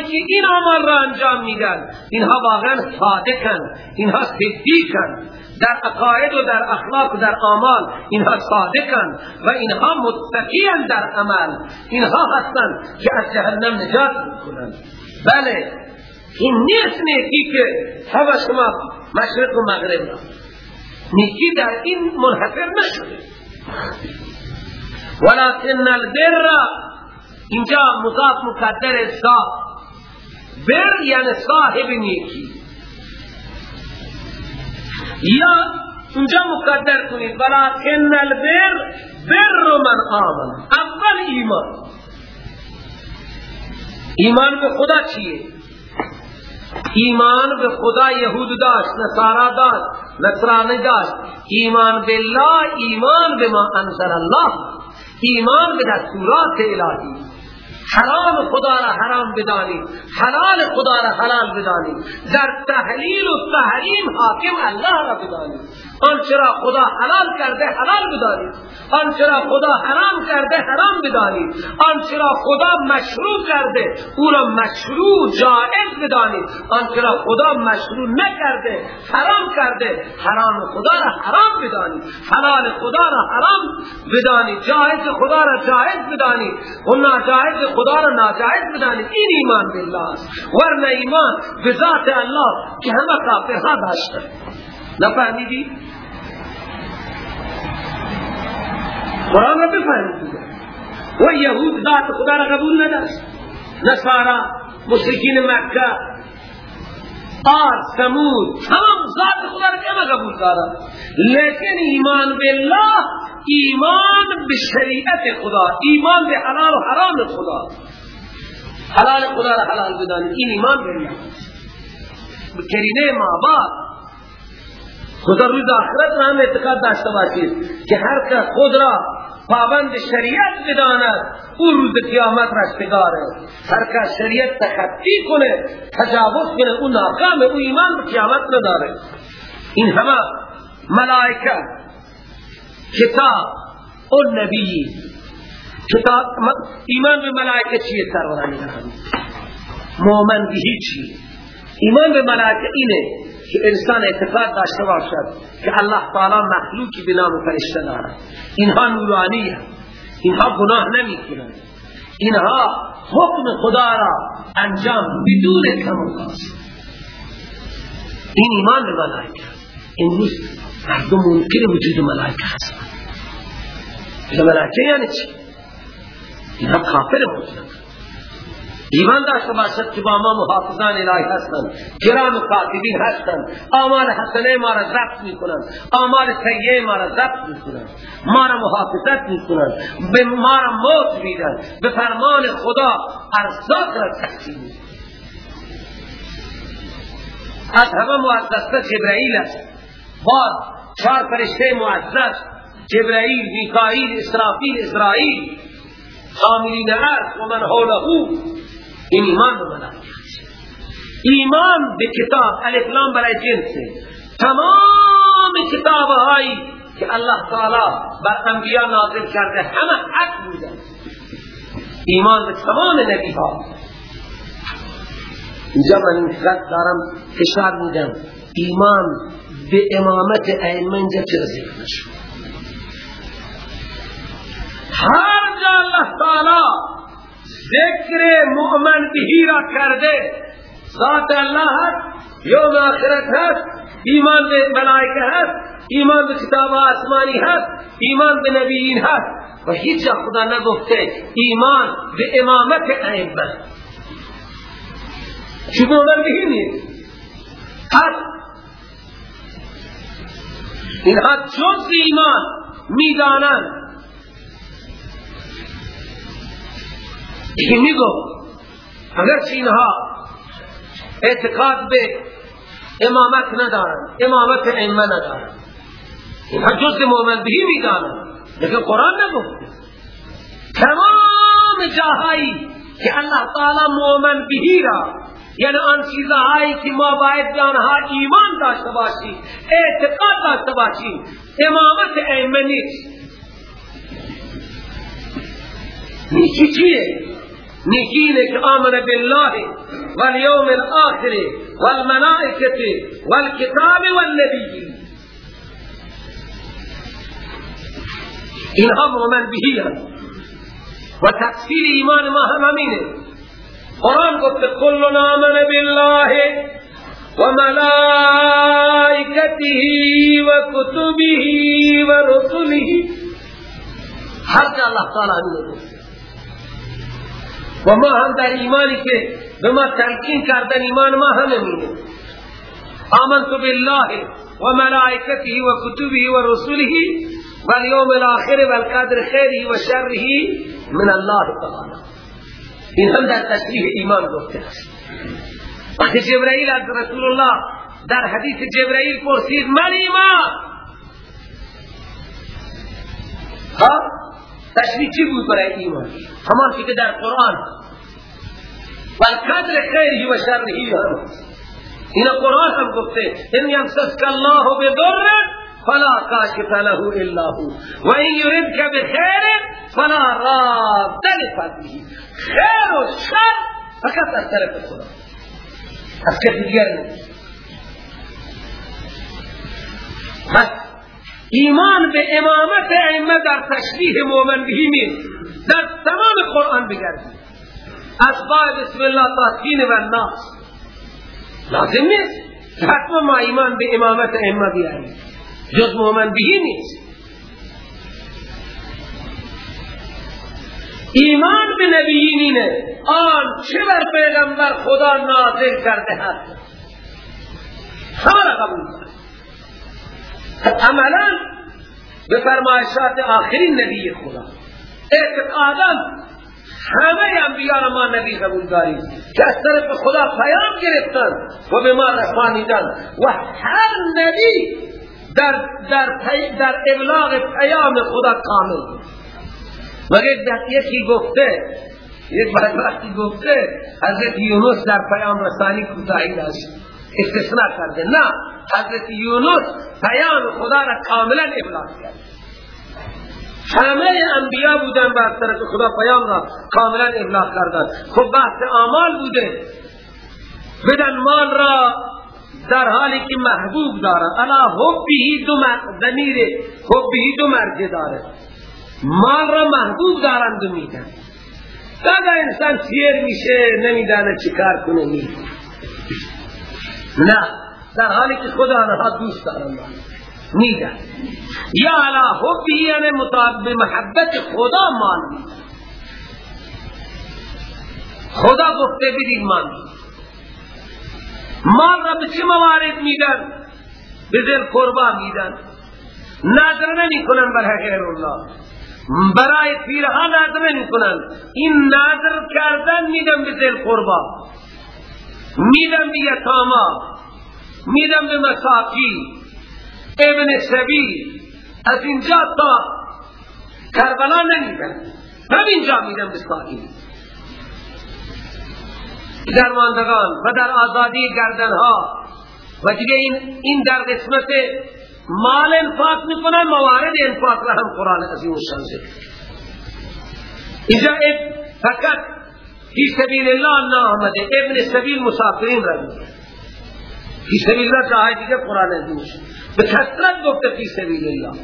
که این عمل را انجام میدن اینها واقعا صادقن اینها صدیقن در عقاید و در اخلاق و در اعمال اینها صادقن و اینها متقین در عمل. اینها هستن که از جهنم نجات می‌کنن. بله این نیست نیکی که همه شما مشرق و مغرب را نیکی در این منحصر نشده. ولكن البر اینجا مضاف مقدر سا بر یعنی صاحب نیکی. یا اینجا مقدر کنید. ولكن البر بر من آمن. اول ایمان. ایمان به خدا چیه؟ ایمان به خدا یهود داشت نصارا داشت نصرانی داشت. ایمان بالله ایمان به ما انزل الله. ایمان به دستورات الهی. حرام خدا را حرام بدانید. حلال خدا را حلال بدانید. در تحلیل و تحریم حاکم الله را بدانید. آنچه را خدا حلال کرده حلال بدانید. آنچه را خدا حرام کرده حرام بدانید. آنچه را خدا مشروع کرده او را مشروع جائز بدانید. آنچه را خدا مشروع نکرده حرام کرده حرام خدا را حرام بدانید. حلال خدا را حرام بدانید. جائز خدا را جائز بدانید. و ناجائز خدا را ناجائز بدانید. این ایمان بالله است. ورنه ایمان به ذات الله که همه کافرها داشته نفهمیدی؟ قرآن میں بھی فائن ہوتی ہے وہ یہود کا تو خدا نہ قبول نہ دس نسارا مشرقین مکہ آر سمود تمام ذات خدا نے کیا قبول کرا لیکن ایمان باللہ ایمان بشریعت خدا ایمان به حلال و حرام خدا. حلال خدا را حلال بدانی این ایمان بالله. کریمه معباد خدا روز آخرت را هم اعتقاد داشته باشید که هر که خود را پابند شریعت بداند او روز قیامت رستگاره هر که شریعت تخطی کنه تجاوز کنه او ناکام او ایمان به قیامت نداره. این همه ملائکه کتاب و نبی. کتاب ایمان به ملائکه چیه سرورانی رحمی مومن به چیه ایمان به ملائکه اینه که انسان اعتقاد داشته باشد که الله تعالی مخلوقی به نام فرشته دارد اینها نورانی اینها گناه نمی کنند اینها حکم خدا را انجام بدون و این ایمان به ملائکه امروز مردم منکر وجود ملائکه هست ملائکه یعنی چی؟ اینها کافر مطلق ایمان داشته باشد که با ما محافظان الهی هستند کرام کاتبین هستند آمال حسنه ما را ضبط می‌کنند. آمال سیئه ما را ضبط می‌کنند. ما را محافظت می‌کنند. به ما را موت میدن به فرمان خدا ارزاق را تقسیم از همه معززت جبرائیل است. بعد چهار فرشته معزز جبرائیل میکائیل اسرافیل اسرائیل حاملین عرض و من حوله ایمان به ملائکه ایمان به کتاب الاسلام برای جنسه تمام کتاب هایی که الله تعالی بر انبیاء نازل کرده همه حق بودن ایمان به تمام نبی ها اینجا من این دارم فشار میدم. ایمان به امامت ائمه اینجا چرا نشد هر جا الله تعالی ذکر مؤمن بهی را کرده. ذات الله هست یوم آخرت هست ایمان به ملائکه هست ایمان به کتاب آسمانی هست ایمان به نبیین هست. و هیچ خدا نگفته ایمان به امامت ائمه. چه مؤمن بهی نیست. هست اینها جز ایمان می‌دانند. این میگو اگر اینها اعتقاد به امامت ندارن امامت ائمه ندارن. اینها جز مومن بهی می‌دانن. لیکن قرآن نگفته؟ تمام جاهایی که الله تعالی مومن بهی را یعنی آن چیزهایی که ما باید جانها ایمان داشته باشیم اعتقاد داشته باشیم امامت ائمه نیست. چیه؟ نیکینه که آمن بالله والیوم الآخر والملائکت والکتاب والنبی اینها مومن بهی هست و تفسیر ایمان ما هم همینه قرآن گفت کل آمن بالله و ملائکته و کتبه و رسله هر و ما هم در ایمانی که به ما تلقین کردن ایمان ما هم همینه آمنت بالله و ملائکته و کتبه و رسوله و اليوم الاخر و القدر خیره و شره من الله تعالی. این هم در تشریح ایمان گفته است. وقتی جبرائیل از رسول الله در حدیث جبرائیل پرسید من ایمان؟ ها؟ تشریح چی بود برای ایمان؟ همان که در قرآن. والقدر خیره و شره. این قرآن هم گفته. ان یمسسک الله بضر فلا کاشف له الا هو. و این یردک بخیر فلا راد لفضله خیر و شر فقط از طرف خدا. از کسی دیگر نیست. ایمان به امامت ائمه در تشریح مومن بهی در تمام قرآن بگردید اسباب بسم الله تاکین و الناس لازم نیست. که حتما ما ایمان به امامت ائمه بیاریم. جز مومن بهی نیست. ایمان به نبیینینه آن چه بر پیغمبر خدا نازل کرده هست را قبول عملا به فرمایشات آخرین نبی خدا. اعتقادا همه انبیاء ما نبی قبول داریم. که از طرف خدا پیام گرفتن و به ما رسانیدن. و هر نبی در, در, در ابلاغ پیام خدا کامل. مگر یکی گفته یک وقتی گفته حضرت یونس در پیام رسانی کوتاهی داشت. استثناء کرده. نه حضرت یونس پیام خدا را کاملا ابلاغ کرد. همه انبیاء بودن بر طرف خدا پیام را کاملا ابلاغ کردن. خب بحث آمال بوده. بدن مال را در حالی که محبوب داره. انا حبیهی دو ضمیر حبیهی دو مرجع داره. مال را محبوب دارند و میدن. بعد انسان سیر میشه نمیدانه چیکار کنه می نه در حالی که خدا آنها دوست دارند. میدن یا علا حبی یعنی مطابق محبت خدا مان خدا گفته بدید مان مال را به چه موارد میدن؟ به ذل قربا میدن. نظر نمی کنن بر غیر الله. برای پیرها نظر نمی کنن این نظر کردن میدن به ذل قربا. میدن به یتاما میدن به مساکی ابن سبیل. از اینجا تا کربلا نمیدن همینجا میدن به ساکی. درماندگان و در آزادی گردنها و دیگه این, این در قسمت مال انفاق می‌کنن موارد انفاق را هم قرآن عظیم شان ذکر. اینجا فقط فی سبیل الله نه آمده ابن سبیل مسافرین را فی سبیل الله جاهای دیگه قرآن شان به کسرت گفته فی سبیل الله.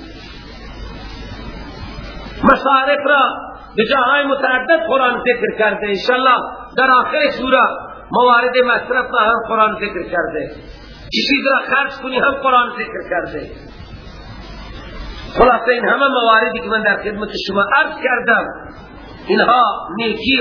مصارف را به جاهای متعدد قرآن ذکر کرده. انشالله در آخر سوره موارد مصرف هم قرآن ذکر کرده. چیزی را خرج کنی هم قرآن ذکر کرده. خلاصه این همه مواردی که من در خدمت شما عرض کردم اینها نیکی